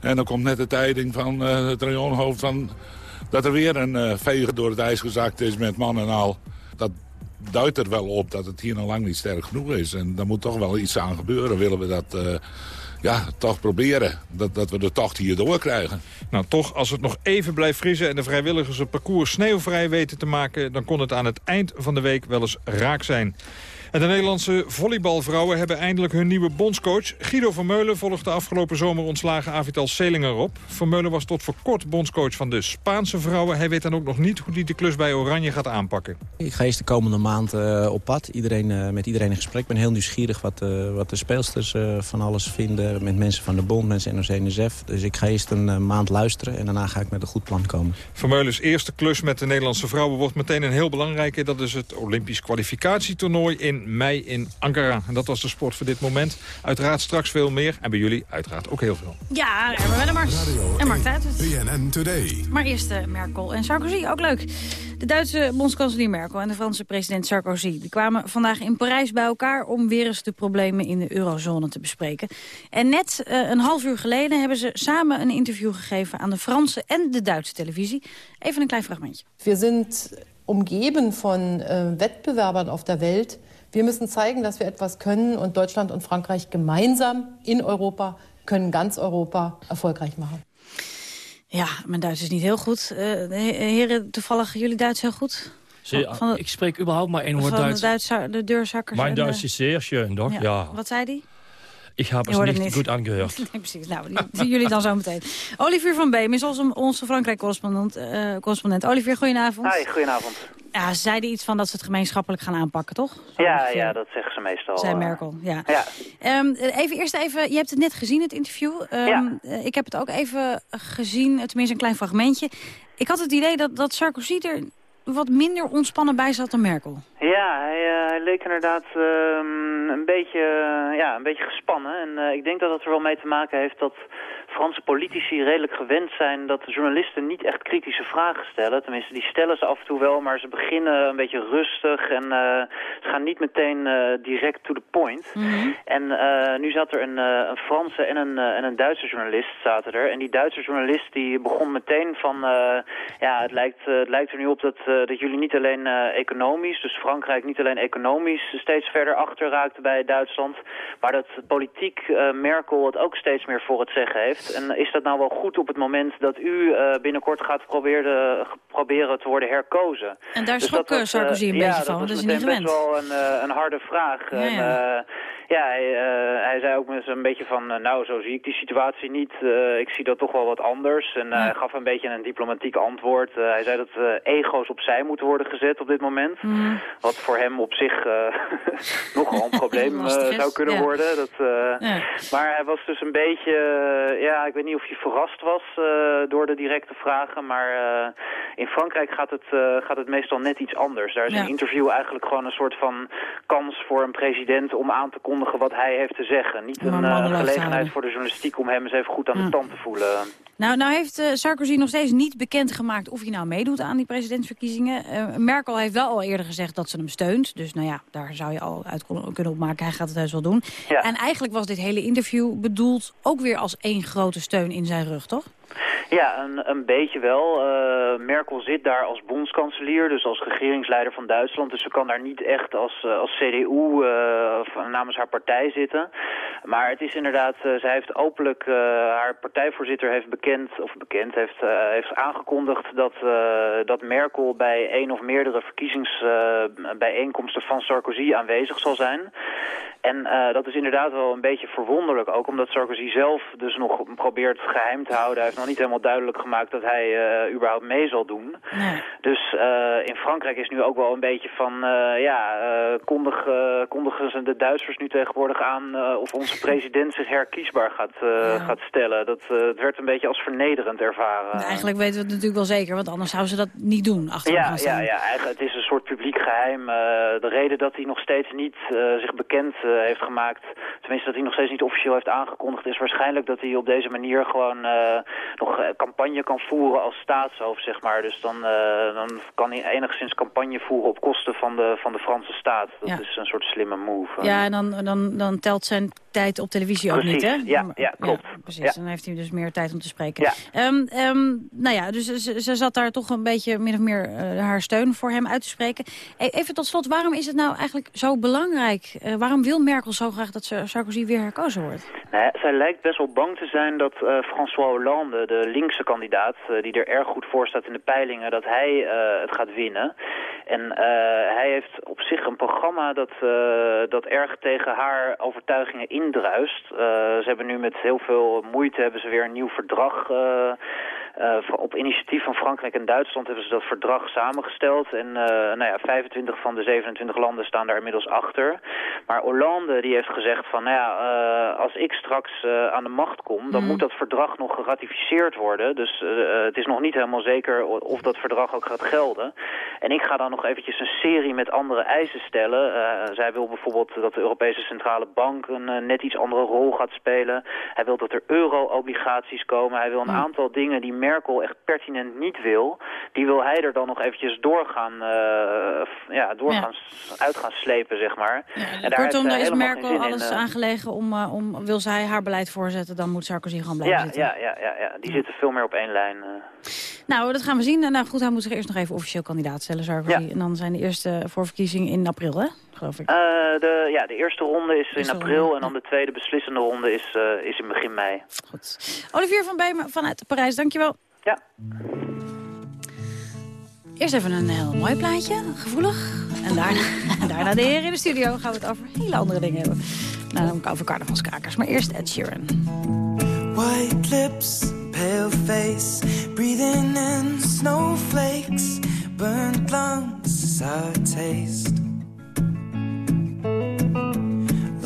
En dan komt net de tijding van eh, het rayonhoofd van dat er weer een veger door het ijs gezakt is met man en al. Duidt er wel op dat het hier nog lang niet sterk genoeg is. En daar moet toch wel iets aan gebeuren. Willen we dat eh, ja, toch proberen. Dat, dat we de tocht hier doorkrijgen. Nou, toch, als het nog even blijft vriezen en de vrijwilligers het parcours sneeuwvrij weten te maken... dan kon het aan het eind van de week wel eens raak zijn. En de Nederlandse volleybalvrouwen hebben eindelijk hun nieuwe bondscoach. Guido Vermeulen volgde afgelopen zomer ontslagen Avital Selinger op. Vermeulen was tot voor kort bondscoach van de Spaanse vrouwen. Hij weet dan ook nog niet hoe hij de klus bij Oranje gaat aanpakken. Ik ga eerst de komende maand eh, op pad. Iedereen, eh, met iedereen in gesprek. Ik ben heel nieuwsgierig wat, eh, wat de speelsters van alles vinden. Met mensen van de bond, mensen NOC-NSF. Dus ik ga eerst een maand luisteren en daarna ga ik met een goed plan komen. Vermeulens eerste klus met de Nederlandse vrouwen wordt meteen een heel belangrijke. Dat is het Olympisch kwalificatietoernooi in mei in Ankara. En dat was de sport voor dit moment. Uiteraard straks veel meer. En bij jullie uiteraard ook heel veel. Ja, Erben Wellemars en Mark Tuitert. BNN Today. Maar eerst eh, Merkel en Sarkozy, ook leuk. De Duitse bondskanselier Merkel en de Franse president Sarkozy... die kwamen vandaag in Parijs bij elkaar... om weer eens de problemen in de eurozone te bespreken. En net eh, een half uur geleden hebben ze samen een interview gegeven... aan de Franse en de Duitse televisie. Even een klein fragmentje. Wir sind umgeben von äh, Wettbewerbern auf der Welt. Wir müssen zeigen, dass wir etwas können und Deutschland und Frankreich gemeinsam in Europa können ganz Europa erfolgreich machen. Ja, mijn Duits is niet heel goed. Eh, he- heren, toevallig jullie Duits heel goed? Zeer, Van de- ik spreek überhaupt maar één woord Van de, Duits. Duitsa- de deurzakkers. Mijn Duits is zeer schön, toch? Ja. Ja. Wat zei die? Ik heb het niet, goed aangehört. [laughs] Nee, precies. Nou, die [laughs] zien jullie dan zo meteen. Olivier van Beem is onze, onze Frankrijk-correspondent. eh, correspondent. Olivier, goedenavond. Hi, goedenavond. Ja, ze zeiden iets van dat ze het gemeenschappelijk gaan aanpakken, toch? Zo Ja, ongeveer. ja, dat zeggen ze meestal. Zei eh. Merkel, ja. Ja. Ehm, even, eerst even, je hebt het net gezien, het interview. Ehm, Ja. eh, Ik heb het ook even gezien, tenminste een klein fragmentje. Ik had het idee dat, dat Sarkozy er wat minder ontspannen bij zat dan Merkel. Ja, hij, eh, hij leek inderdaad ehm, een, beetje, eh, ja, een beetje gespannen. En eh, ik denk dat het er wel mee te maken heeft dat Franse politici redelijk gewend zijn dat de journalisten niet echt kritische vragen stellen. Tenminste, die stellen ze af en toe wel, maar ze beginnen een beetje rustig en eh, ze gaan niet meteen eh, direct to the point. En eh, nu zat er een, een Franse en een, en een Duitse journalist zaten er. En die Duitse journalist die begon meteen van... ja, het lijkt, het lijkt er nu op dat, dat jullie niet alleen economisch... dus Frankrijk niet alleen economisch steeds verder achter raakte bij Duitsland... maar dat politiek Merkel het ook steeds meer voor het zeggen heeft. En is dat nou wel goed op het moment dat u eh, binnenkort gaat proberen, proberen te worden herkozen? En daar Dus schrok dat eh, Sarkozy een ja, beetje van, dat dat is niet gewend. best wel een, eh, een harde vraag. Ja, ja. Ja, hij, hij zei ook met een beetje van, nou, zo zie ik die situatie niet. Ik zie dat toch wel wat anders. En hij gaf een beetje een diplomatiek antwoord. hij zei dat ego's opzij moeten worden gezet op dit moment. Mm. Wat voor hem op zich [laughs] nogal een probleem [laughs] zou kunnen worden. Dat. Maar hij was dus een beetje, ja, ik weet niet of hij verrast was door de directe vragen. Maar in Frankrijk gaat het, gaat het meestal net iets anders. Daar is een interview eigenlijk gewoon een soort van kans voor een president om aan te kondigen wat hij heeft te zeggen. Niet een gelegenheid voor de journalistiek om hem eens even goed aan de hm. tand te voelen. Nou, nou heeft uh, Sarkozy nog steeds niet bekendgemaakt of hij nou meedoet aan die presidentsverkiezingen. Uh, Merkel heeft wel al eerder gezegd dat ze hem steunt. Dus nou ja, daar zou je al uit kunnen opmaken. Hij gaat het heus wel doen. Ja. En eigenlijk was dit hele interview bedoeld ook weer als één grote steun in zijn rug, toch? Ja, een, een beetje wel. Uh, Merkel zit daar als bondskanselier, dus als regeringsleider van Duitsland. Dus ze kan daar niet echt als, uh, als CDU uh, namens haar partij zitten. Maar het is inderdaad, zij heeft openlijk, haar partijvoorzitter heeft bekend, of bekend, heeft, heeft aangekondigd dat, dat Merkel bij één of meerdere verkiezingsbijeenkomsten van Sarkozy aanwezig zal zijn. En uh, dat is inderdaad wel een beetje verwonderlijk. Ook omdat Sarkozy zelf dus nog probeert geheim te houden. Nog niet helemaal duidelijk gemaakt dat hij uh, überhaupt mee zal doen. Nee. Dus uh, in Frankrijk is nu ook wel een beetje van... ja, kondig, kondigen ze de Duitsers nu tegenwoordig aan... of onze president zich herkiesbaar gaat, ja. gaat stellen. Dat, het werd een beetje als vernederend ervaren. Nou, eigenlijk weten we het natuurlijk wel zeker. Want anders zouden ze dat niet doen. Ja, ja, ja, eigenlijk, het is een soort publiek geheim. de reden dat hij nog steeds niet zich bekend eh, heeft gemaakt, tenminste dat hij nog steeds niet officieel heeft aangekondigd, is waarschijnlijk dat hij op deze manier gewoon uh, nog eh, campagne kan voeren als staatshoofd, zeg maar. Dus dan, uh, dan kan hij enigszins campagne voeren op kosten van de, van de Franse staat. Dat ja. is een soort slimme move. Ja, en dan, dan, dan telt zijn tijd op televisie precies. ook niet, hè? Ja, ja klopt. Ja, precies, dan heeft hij dus meer tijd om te spreken. Ja. Um, um, nou ja, dus ze, ze, zat daar toch een beetje min of meer uh, haar steun voor hem uit te spreken. E even tot slot, waarom is het nou eigenlijk zo belangrijk? Uh, waarom wil Merkel zo graag dat Sarkozy weer herkozen wordt? Nee, zij lijkt best wel bang te zijn dat uh, François Hollande, de linkse kandidaat... die er erg goed voor staat in de peilingen, dat hij het gaat winnen. En hij heeft op zich een programma dat, dat erg tegen haar overtuigingen indruist. Ze hebben nu met heel veel moeite hebben ze weer een nieuw verdrag uh, uh, op initiatief van Frankrijk en Duitsland hebben ze dat verdrag samengesteld. En uh, nou ja, 25 van de 27 landen staan daar inmiddels achter. Maar Hollande die heeft gezegd van, nou ja, uh, als ik straks aan de macht kom, dan mm. moet dat verdrag nog geratificeerd worden. Dus het is nog niet helemaal zeker of dat verdrag ook gaat gelden. En ik ga dan nog eventjes een serie met andere eisen stellen. zij wil bijvoorbeeld dat de Europese Centrale Bank een net iets andere rol gaat spelen. Hij wil dat er euro-obligaties komen. Hij wil een mm. aantal dingen die Merkel echt pertinent niet wil, die wil hij er dan nog eventjes doorgaan, uh, ja, doorgaan ja. uit gaan slepen, zeg maar. Ja, en daar kortom, daar is Merkel alles in, uh, aangelegen om, uh, om, wil zij haar beleid voorzetten, dan moet Sarkozy gewoon blijven ja, zitten. Ja, ja, ja, ja, die zitten veel meer op één lijn. Nou, dat gaan we zien. Nou goed, hij moet zich eerst nog even officieel kandidaat stellen, Sarkozy. En dan zijn de eerste voorverkiezingen in april, hè? Geloof ik. de, ja, de eerste ronde is eerste in april ronde. en dan de tweede beslissende ronde is, is in begin mei. Goed. Olivier van Bijmen vanuit Parijs, dankjewel. Ja. Eerst even een heel mooi plaatje, gevoelig. En daarna, [laughs] daarna de heren in de studio gaan we het over hele andere dingen hebben. Nou, dan over carnavalskrakers. Maar eerst Ed Sheeran. White lips, pale face, breathing in snowflakes, burnt lungs, sour taste.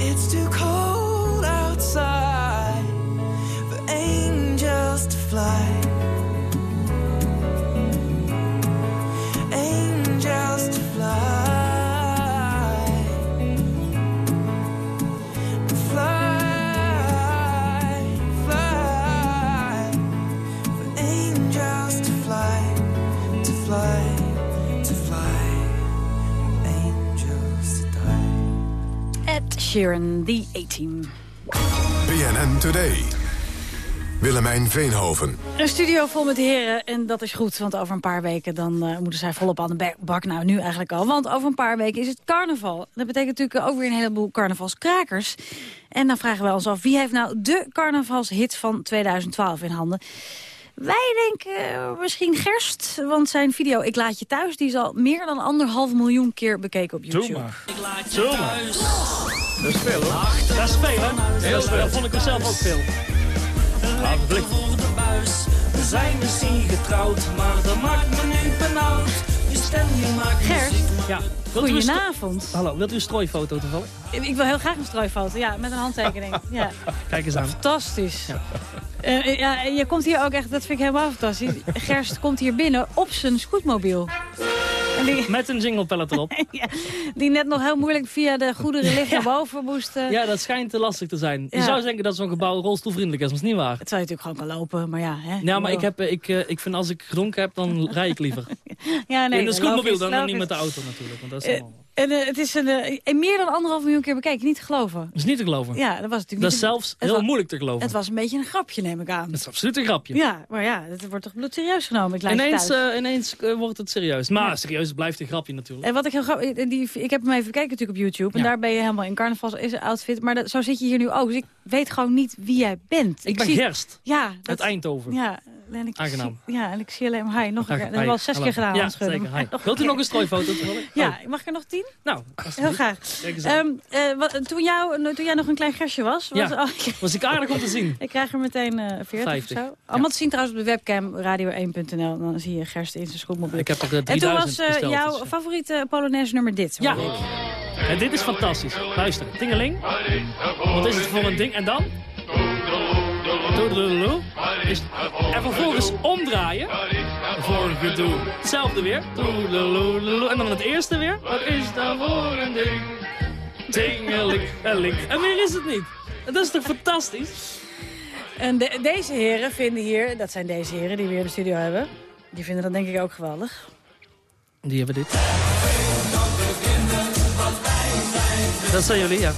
It's too cold. Sheeran, The A-Team. BNN Today. Willemijn Veenhoven. Een studio vol met heren en dat is goed, want over een paar weken dan eh, moeten zij volop aan de ba- bak. Nou, nu eigenlijk al, want over een paar weken is het carnaval. Dat betekent natuurlijk ook weer een heleboel carnavalskrakers. En dan vragen we ons af, wie heeft nou de carnavalshit van 2012 in handen? Wij denken eh, misschien Gerst, want zijn video Ik Laat Je Thuis... die is al meer dan anderhalf miljoen keer bekeken op YouTube. Doe maar. Doe maar. Dat is veel hoor. Dat is veel hè? Heel veel. Dat vond ik er zelf ook veel. Laat het blik. voor de buis. We zijn misschien getrouwd, maar dat maakt me nu benauwd. Je stem die maakt Gerst, Ja. Goedenavond. Hallo, wilt u een strooifoto toevallig? Ik wil heel graag een strooifoto, ja, met een handtekening. [laughs] Ja. Kijk eens aan. Fantastisch. Eh, ja, en je komt hier ook echt, dat vind ik helemaal fantastisch. Gerst komt hier binnen op zijn scootmobiel. Die, Met een jinglepellet erop. [laughs] ja, die net nog heel moeilijk via de goederenlift naar boven moest. eh. Ja, dat schijnt te lastig te zijn. Je zou denken dat zo'n gebouw rolstoelvriendelijk is, maar dat is niet waar. Het zou je natuurlijk gewoon kan lopen, maar ja. Hè, Ja, maar ik, heb, eh, ik, eh, ik vind als ik gedronken heb, dan rij ik liever. [laughs] ja, nee, In de scootmobiel dan, dan niet met de auto natuurlijk. Want dat is, Eh, allemaal- En eh, het is een, eh, meer dan anderhalf miljoen keer bekeken, niet te geloven. dat is niet te geloven. Ja, dat was natuurlijk dat is zelfs heel moeilijk te geloven. Het was een beetje een grapje, neem ik aan. Dat is absoluut een grapje. Ja, maar ja, het wordt toch bloedserieus genomen. Ik Ineens, eh, ineens wordt het serieus. Maar serieus, blijft een grapje natuurlijk. En wat ik heel grappig, die, ik heb hem even bekeken natuurlijk op YouTube. En Ja. daar ben je helemaal in carnavals outfit. Maar dat, zo zit je hier nu ook. Dus ik weet gewoon niet wie jij bent. Ik ben zie- Gerst. Ja. Uit Eindhoven. Ja. En ik Aangenaam. Zie, ja, en ik zie alleen maar hi. Nog een keer. Dat Hi. hebben we al zes Hallo. keer gedaan. Ja, zeker. Hi. Wilt u nog een strooifoto? Ja, mag ik er nog tien? Nou, Heel graag. Kijk eens aan. Ehm, eh, wat, toen, jou, toen jij nog een klein gerstje was, was, Ja, oh, was ik aardig om te zien. ik krijg er meteen eh 40 50, of zo. Allemaal te zien trouwens op de webcam radio1.nl. Dan zie je Gerst in zijn schoenmobiel. Ik heb er En toen 3000 was jouw dus, favoriete Polonaise nummer dit. Ja. ik. En dit is fantastisch. Luister, tingeling. Wat is het voor een ding? En dan? En vervolgens omdraaien. Voor een gedoe. Hetzelfde weer. En dan het eerste weer. Wat is dat voor een ding? Tingeling. En link. En meer is het niet. En dat is toch fantastisch? En de- deze heren vinden hier, dat zijn deze heren die we hier in de studio hebben. Die vinden dat denk ik ook geweldig. Die hebben dit. Dat zijn jullie, ja.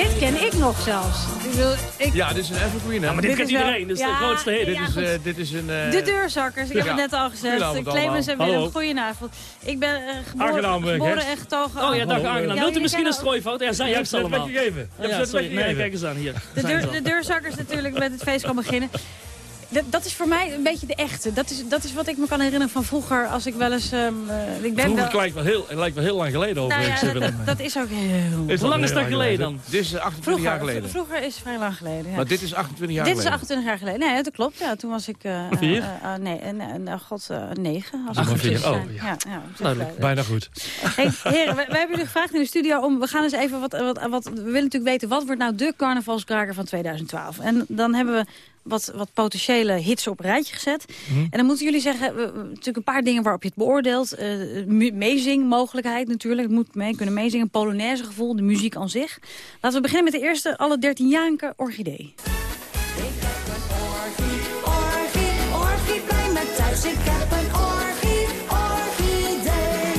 Dit ken ik nog zelfs. Ik wil, ik, Ja, dit is een evergreen, hè? maar dit Dit kent wel- iedereen. Dit is Ja, de grootste hit. Dit ja, is, eh, dit is een... eh, De deurzakkers, ik heb het net al gezegd. Clemens en. Willem, goedenavond. Ik ben eh, geboren, Aangenaam, geboren en getogen. Oh ja, dag Hallo. aangenaam. Ja, Wilt u misschien een strooifoto? Ja, zij Je heeft hebt ze het allemaal. Je Oh, het sorry. Nee, kijk eens aan hier. Zijn de deurzakkers natuurlijk met het feest kan beginnen. Dat, dat is voor mij een beetje de echte. Dat is, dat is wat ik me kan herinneren van vroeger. Als ik wel eens... ehm, eh, ik ben Vroeger wel, lijkt wel heel, het lijkt wel heel lang geleden nou ja, eh, dat, dat, is ook heel... Is Hoe lang is dat geleden dan? Dit is eh, 28 Vroeger, jaar geleden. vroeger is vrij lang geleden. Ja. Maar dit is 28 jaar Dit is geleden. 28 jaar geleden. Nee, dat klopt. Ja, toen was ik... eh, eh, Vier? eh, nee, en, en, eh, god, eh, negen. Als precies vier. Oh, ja. ja. ja. Duidelijk. Bijna goed. Hey, heren, wij, wij hebben jullie gevraagd in de studio om... We gaan eens even wat, wat, wat... We willen natuurlijk weten, wat wordt nou de carnavalskraker van 2012? En dan hebben we wat, wat potentiële hits op een rijtje gezet. Mhm. En dan moeten jullie zeggen, we- natuurlijk een paar dingen waarop je het beoordeelt. Eh mu- meezingmogelijkheid natuurlijk, het moet mee kunnen meezingen. Polonaise gevoel, de muziek aan zich. Laten we beginnen met de eerste, alle 13 jarige orchidee. Orgie, orgie bij me thuis. Ik heb een orgie, orchidee.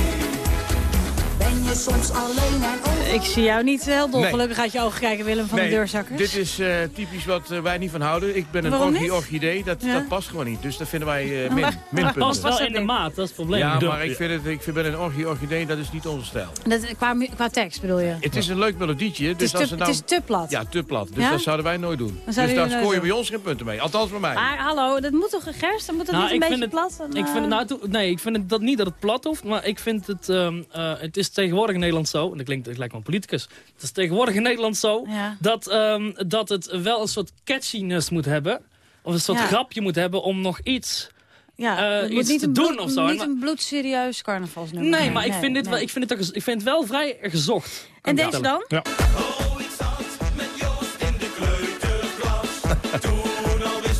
Ben je soms alleen en Ik zie jou niet heel Nee. dolgelukkig uit je ogen kijken, Willem van nee, de Deurzakkers. dit is eh, typisch wat eh, wij niet van houden. Ik ben een Waarom orchidee, dat, Ja. dat past gewoon niet. Dus dat vinden wij eh, min, [laughs] maar minpunten. past wel in de maat, dat is het probleem. Ja, maar ik vind, het, ik vind ben een orgie orchidee, dat is niet onze stijl. Dat, qua, qua tekst bedoel je? Het is een leuk melodietje. Het Dus is, als te, het nou... het is te plat. Ja, te plat. Dus Ja? dat zouden wij nooit doen. Dus daar scoor je bij ons geen punten mee. Althans bij mij. Maar hallo, dat moet toch gerst? Dat moet toch Nou, niet een beetje het- plat? Ik vind, het nou, nee, ik vind het dat niet dat het plat hoeft, maar ik vind het, ehm, eh, het is tegenwoordig in Nederland zo, en dat klinkt, lijkt wel een politicus, het is tegenwoordig in Nederland zo, Ja. dat, ehm, dat het wel een soort catchiness moet hebben, of een soort Ja. grapje moet hebben om nog iets, ja, eh, iets niet te doen of zo. Niet En- een bloedserieus carnavalsnummer. Nee, maar ik vind, dit wel, nee. ik, vind het, ook- ik vind het wel vrij gezocht. En deze vertellen. dan? [laughs]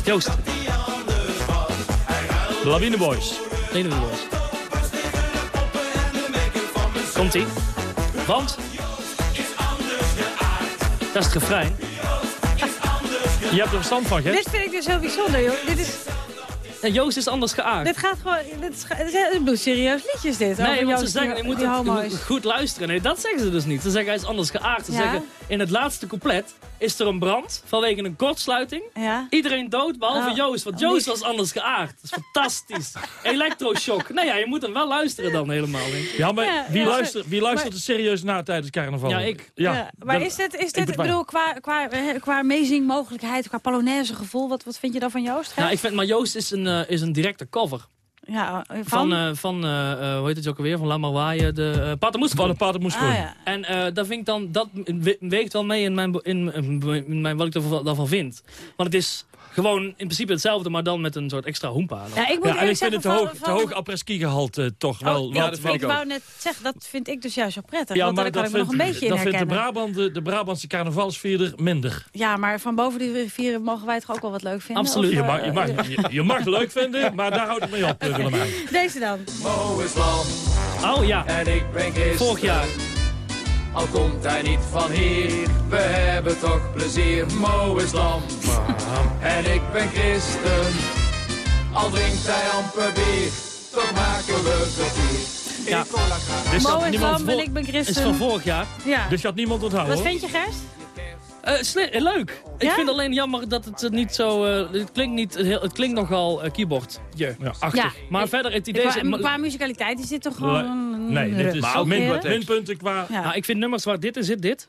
Joost. De Lawine Boys. Lawine Boys. Komt-ie. Want... Dat is het. Je hebt er verstand van, hè? Dit vind ik dus heel bijzonder, joh. Dit is... Ja, Joost is anders geaard. Dit gaat gewoon... Dit is, dit is een bloedserieus liedje is dit. Nee, want ze Joost zeggen, die- je moet, die het- je moet goed luisteren. Nee, dat zeggen ze dus niet. Ze zeggen hij is anders geaard. Ze Ja? zeggen, in het laatste couplet is er een brand vanwege een kortsluiting. Ja? Iedereen dood, behalve Oh. Joost. Want Oh, Joost niet. was anders geaard. Dat is fantastisch. [laughs] Electroshock. Nou ja, je moet hem wel luisteren dan helemaal. Ja, maar Ja, wie, ja, luistert, wie luistert maar- er serieus naar tijdens carnaval? Ja, ik. Ja, Ja, maar dan- is dit, is ik dit ik bedoel, qua, qua, eh, qua meezingmogelijkheid, qua Polonaise gevoel, wat, wat vind je dan van Joost? Nou, ik vind, maar Joost is een, eh, is een directe cover. ja, van? Van, eh, van eh, eh, hoe heet het ook alweer? Van La Marwaille, de uh, Patermoeschoen. Van de Patermoeschoen. Ah, ja. En eh dat vind ik dan, dat we- weegt wel mee in, mijn, in, in mijn, wat ik ervan daarvan vind. Want het is gewoon in principe hetzelfde, maar dan met een soort extra hoempa. Ja, ik moet Ja, en ik vind het te hoog, van- te hoog apres-ski gehalte toch Oh, wel. ja, wat- dat wat- ik wou net zeggen, dat vind ik dus juist zo prettig. Ja, want maar daar kan dat ik me nog een beetje in dat vindt de. Brabant, de, de Brabantse carnavalsvierder minder. Ja, maar van boven die rivieren mogen wij toch ook wel wat leuk vinden? Absoluut. Of, Je eh, mag, je, mag, je, je mag het leuk vinden, maar daar houdt het mee op, eh. [laughs] Deze dan. Mo is lam Oh ja, en ik ben gisteren. vorig jaar. Al komt hij niet van hier, we hebben toch plezier. Mo is lam en ik ben christen. Al drinkt hij amper bier, toch maken we plezier. Ja. Dus Mo dat is niemand lam en ik ben Is van christen. vorig jaar. Ja. Dus je had niemand onthouden, Wat vind je, Gerst? Eh, eh, leuk. Ik vind alleen jammer dat het eh, niet zo... eh, het, klinkt niet, het klinkt nogal uh, keyboardje. Ja, achtig. Ja. Maar Ik- verder, het idee Qua, is... qua musicaliteit is dit toch gewoon... Nee, dit is Maar min, minpunten qua... Ja. Nou, ik vind nummers waar dit in zit, dit...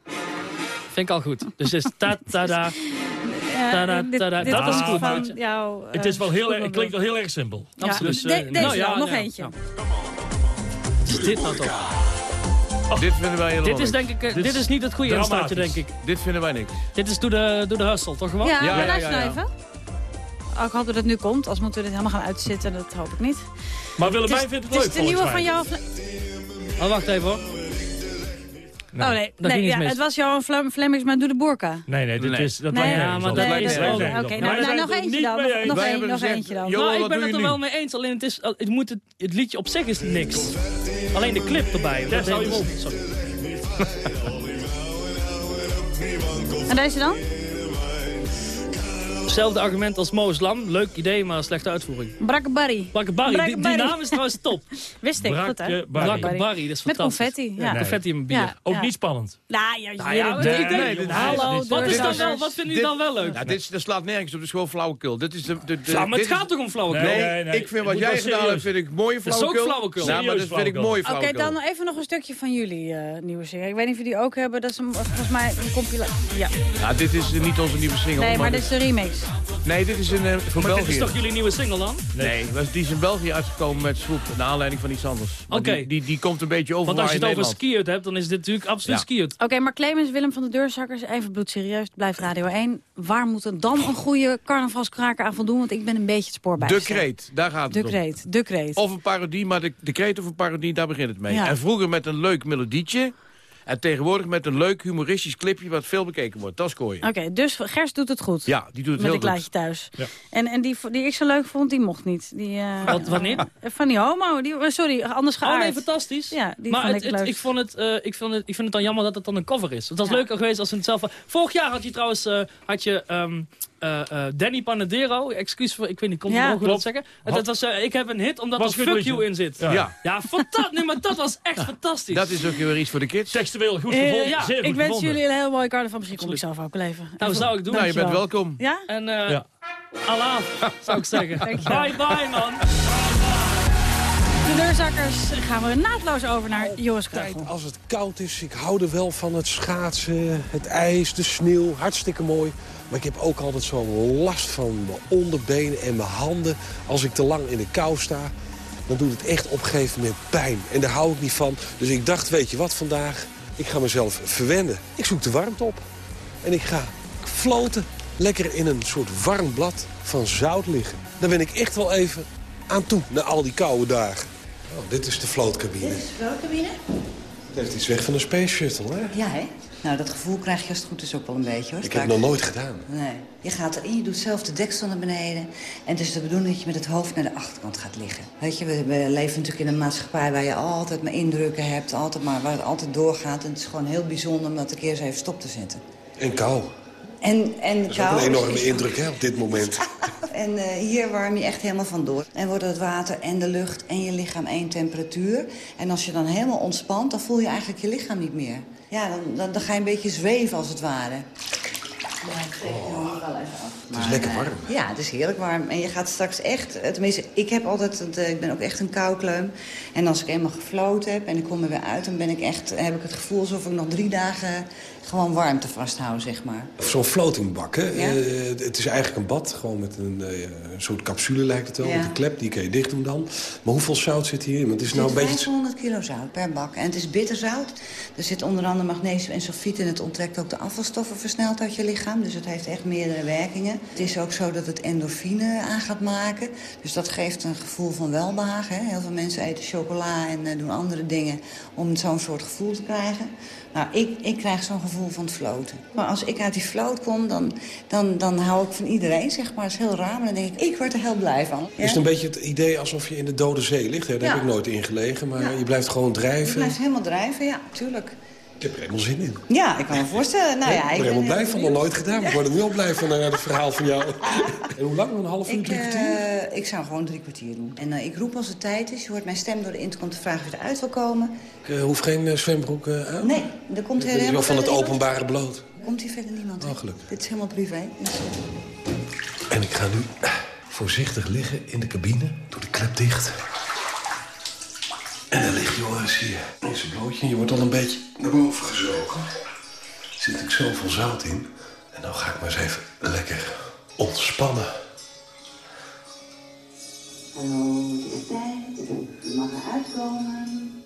Vind ik al goed. Dus het is [laughs] ta ta da. Ja, Tada, dit- tada, dit dat is goed. van jouw... Het is wel heel, erg- het klinkt wel heel erg simpel. Ja. Absoluut. De- Dus, deze eh, nou nog ja, eentje. ja. Wat is dit nou toch? Dit vinden wij helemaal Dit is niks. denk ik, eh, Dit dit is niet het goede instartje, denk ik. Dit vinden wij niks. Dit is door de, door de hustle, toch gewoon? Ja, Ja, ja, luister ja, nou ja. even. Oh, ik hoop dat het nu komt, als moeten we dit helemaal gaan uitzitten. Dat hoop ik niet. Maar Het Willemijn is, vindt het het leuk, is de nieuwe volgens van mij. jou. Oh, wacht even hoor. oh nee, dat nee ging iets ja, het was Johan Flem Flemmings, maar doe de boerka. Nee, nee, dit Nee. is... Dat Nee, ja, nergens maar dat lijkt zijn Oké, het nou, nou, nog het eentje dan. Nog, nog hebben nog eentje dan. joh, nou, ik ben doe het er wel mee eens, alleen het, is, het, moet het, het liedje op zich is niks. Alleen de clip erbij. Tess, hou je mond. Sorry. [laughs] En deze dan? Hetzelfde argument als Mo Islam. Leuk idee, maar slechte uitvoering. Brakkebarry. Bakkebarri, die, die Brakkebarry. naam is trouwens top. [laughs] Wist ik, goed hè? Brakkebarry. Dat is Met fantastisch. confetti, ja. Nee. Confetti in mijn bier. Ja. Ook niet spannend. Nou, ja, Nou ja, nee, dit is- Hallo, dit is- Wat, is dan wel, wat vinden jullie dan wel leuk? Ja, dit, dat slaat nergens op, het is gewoon flauwekul. Dit is de, de, de, Ja, maar het dit is- gaat toch om flauwekul? Nee, Nee, nee, ik vind wat jij gedaan hebt, vind ik mooie is ook flauwekul. flauwekul. Ja, maar dat vind ik mooie Oké, flauwekul. dan nog even nog een stukje van jullie eh, nieuwe single. Ik weet niet of jullie die ook hebben. Dat is volgens mij een compilatie. Ja. Ja, dit is niet onze nieuwe single. Nee, maar dit is de remix. Nee, dit is een, voor Maar dit is België. toch jullie nieuwe single dan? Nee, was- die is in België uitgekomen met Swoep, naar aanleiding van iets anders. Oké. Die, die, die komt een beetje over Want als je het over skiert hebt, dan is dit natuurlijk absoluut Ja. skiert. Oké, maar Clemens Willem van de Deurzakkers, even bloedserieus, blijft Radio 1. Waar moet er dan een goede carnavalskraker aan voldoen? Want ik ben een beetje het spoor bij. De kreet, daar gaat De het om. kreet, de kreet. Of een parodie, maar de, de kreet of een parodie, daar begint het mee. Ja. En vroeger met een leuk melodietje. En tegenwoordig met een leuk humoristisch clipje wat veel bekeken wordt. Dat scoor je. Oké, dus Gers doet het goed. Ja, die doet het Met heel een goed. klaatje thuis. Ja. En, en die, die ik zo leuk vond, die mocht niet. Die, eh, Wat- wanneer? Van die homo. Die, oh, sorry, anders Oh geaard. nee, fantastisch. Ja, die maar vond het, ik het- leuk. ik, vond het, eh, ik, vond het, ik vind het dan jammer dat het dan een cover is. Het was Ja. leuker geweest als we het zelf... Vorig jaar had je trouwens eh, had je, ehm, eh, eh, Danny Panadero. Excuus voor, ik weet niet, kon Ja, ik nog dat zeggen? Had- dat was, eh, ik heb een hit omdat Was er Fuck. You in zit. Ja. Ja. Ja, fantastisch. Nee, maar dat was echt fantastisch. Dat is ook weer iets voor de kids. Textueel goed Eh, gevonden. ja, zeer goed ik wens gevonden. jullie een heel mooi carnaval. Misschien kom ik zelf ook wel even. Nou, zou ik doen. Nou, je bent welkom. Ja? En eh Ja. Allah, zou ik zeggen. Bye bye, man. De deurzakkers gaan we naadloos over naar Joris Kreugel. Als het koud is, ik hou er wel van het schaatsen, het ijs, de sneeuw. Hartstikke mooi. Maar ik heb ook altijd zo'n last van mijn onderbenen en mijn handen. Als ik te lang in de kou sta, dan doet het echt op een gegeven moment pijn. En daar hou ik niet van. Dus ik dacht, weet je wat vandaag? Ik ga mezelf verwennen. Ik zoek de warmte op. En ik ga floten. Lekker in een soort warm blad van zout liggen. Daar ben ik echt wel even aan toe, na al die koude dagen. Oh, dit is de vlootcabine. Dit is de cabine? Het heeft iets weg van een space shuttle, hè? Ja, hè? Nou, dat gevoel krijg je als het goed is ook wel een beetje, hoor. Ik heb het nog nooit gedaan. Nee. Je gaat erin, je doet zelf de deksel naar beneden. En het is de bedoeling dat je met het hoofd naar de achterkant gaat liggen. Weet je, we, we leven natuurlijk in een maatschappij waar je altijd maar indrukken hebt. Altijd maar, waar het altijd doorgaat. En het is gewoon heel bijzonder om dat een keer eens even stop te zetten. En kou. En, en Dat is een enorme indruk, hè, op dit moment. [laughs] En eh, hier warm je echt helemaal van door. En wordt het water en de lucht en je lichaam één temperatuur. En als je dan helemaal ontspant, dan voel je eigenlijk je lichaam niet meer. Ja, dan, dan, dan ga je een beetje zweven als het ware. Maar ik trek je nog wel even af. Het is lekker eh, warm. Ja, het is heerlijk warm. En je gaat straks echt... eh, Tenminste, ik heb altijd... eh, Ik ben ook echt een koukleum. En als ik eenmaal gefloten heb en ik kom er weer uit... dan ben ik echt, heb ik het gevoel alsof ik nog drie dagen... gewoon warmte vasthoud, zeg maar. Zo'n floatingbak, hè? Ja. Het is eigenlijk een bad, gewoon met een, een soort capsule lijkt het wel. Ja. Met een klep, die kan je dicht doen dan. Maar hoeveel zout zit hierin? Want het is nou een beetje... 500 kilo zout per bak. En het is bitterzout. Er zit onder andere magnesium en sulfiet in. Het onttrekt ook de afvalstoffen versneld uit je lichaam. Dus het heeft echt meerdere werkingen. Het is ook zo dat het endorfine aan gaat maken. Dus dat geeft een gevoel van welbehagen. Hè? Heel veel mensen eten chocola en eh, doen andere dingen om zo'n soort gevoel te krijgen. Nou, ik, ik krijg zo'n gevoel van het floten. Maar als ik uit die float kom, dan, dan, dan hou ik van iedereen, zeg maar. Dat is heel raar, maar dan denk ik, ik word er heel blij van. Ja? Is het een beetje het idee alsof je in de dode zee ligt? Hè? Daar Ja. heb ik nooit in gelegen, maar Ja. je blijft gewoon Je drijven. blijft helemaal drijven, ja, tuurlijk. Ik heb er helemaal zin in. Ja, ik kan me voorstellen. Nou Ja, ik ben er helemaal blij van, nog nooit gedaan. Ik word er nu al blij van naar het verhaal van jou. [laughs] En hoe lang? Een half uur, Ik, drie kwartier? eh, ik zou gewoon drie kwartier doen. En eh, ik roep als het tijd is. Je hoort mijn stem door de intercom te vragen of je eruit wil komen. Ik eh, hoef geen eh, zwembroek eh, aan. Nee, er komt ben helemaal wel van het openbare bloot. Komt hier verder niemand. Oh, gelukkig. Dit is helemaal privé. Dus, eh, En ik ga nu eh, voorzichtig liggen in de cabine. Doe de klep dicht. En dan lig Joris hier in zijn blootje. Je wordt al een beetje naar boven gezogen. Er zit natuurlijk zoveel zout in. En dan ga ik maar eens even lekker ontspannen. Hallo, het is tijd. Je mag eruit komen.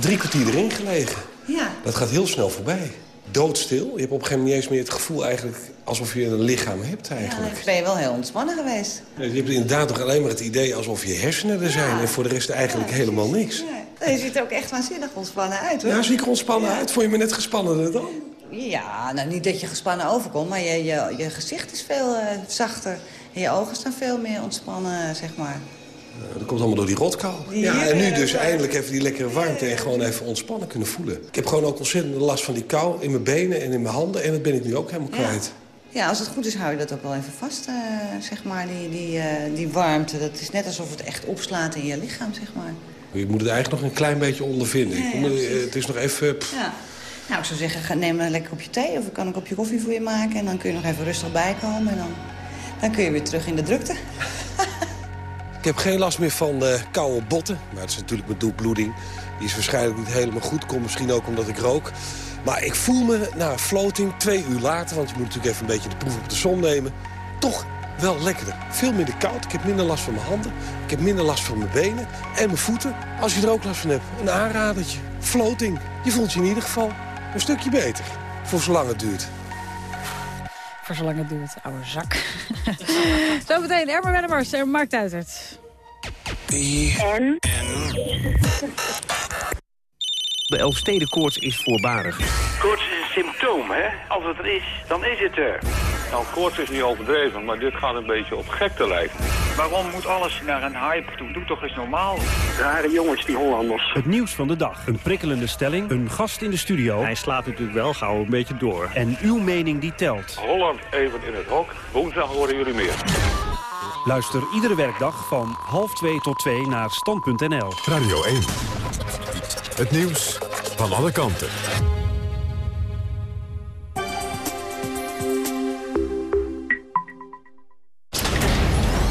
Drie kwartier erin gelegen. Ja. Dat gaat heel snel voorbij. Doodstil. Je hebt op een gegeven moment niet eens meer het gevoel eigenlijk... alsof je een lichaam hebt eigenlijk. Dan ben je wel heel ontspannen geweest. Je hebt inderdaad toch alleen maar het idee alsof je hersenen er zijn... en voor de rest eigenlijk helemaal niks. Ja, je ziet er ook echt waanzinnig ontspannen uit, hoor. Ja, zie ik er ontspannen uit? Vond je me net gespannen dan? Ja, nou niet dat je gespannen overkomt, maar je, je, je gezicht is veel eh, zachter. En je ogen staan veel meer ontspannen, zeg maar. Dat komt allemaal door die rotkou. Ja, en nu dus eindelijk even die lekkere warmte... en gewoon even ontspannen kunnen voelen. Ik heb gewoon ook ontzettend last van die kou in mijn benen en in mijn handen... en dat ben ik nu ook helemaal kwijt. Ja, als het goed is hou je dat ook wel even vast, eh, zeg maar, die, die, eh, die warmte. Dat is net alsof het echt opslaat in je lichaam, zeg maar. Je moet het eigenlijk nog een klein beetje ondervinden. Ja, het is nog even... Ja. Nou, ik zou zeggen, ga, neem een lekker kopje thee of ik kan een kopje koffie voor je maken. En dan kun je nog even rustig bijkomen en dan, dan kun je weer terug in de drukte. Ik heb geen last meer van eh, koude botten. Maar het is natuurlijk mijn doelbloeding. Die is waarschijnlijk niet helemaal goed. Komt misschien ook omdat ik rook. Maar ik voel me na floating twee uur later... want je moet natuurlijk even een beetje de proef op de som nemen... toch wel lekkerder. Veel minder koud. Ik heb minder last van mijn handen. Ik heb minder last van mijn benen en mijn voeten. Als je er ook last van hebt, een aanradertje. Floating. Je voelt je in ieder geval een stukje beter. Voor zolang het duurt. Voor zolang het duurt, oude zak. [laughs] Zometeen, Ermer Wennemars en Mark Duitert. En? De Elfstedenkoorts is voorbarig. Koorts is een symptoom, hè? Als het er is, dan is het er. Nou, koorts is niet overdreven, maar dit gaat een beetje op gekte lijken. Waarom moet alles naar een hype toe? Doe toch eens normaal. Rare jongens, die Hollanders. Het nieuws van de dag. Een prikkelende stelling. Een gast in de studio. Hij slaat natuurlijk wel gauw een beetje door. En uw mening die telt. Holland even in het hok. Woensdag horen jullie meer. Luister iedere werkdag van half 2 tot 2 naar stand.nl. Radio 1. Het nieuws van alle kanten.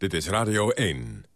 Dit is Radio 1.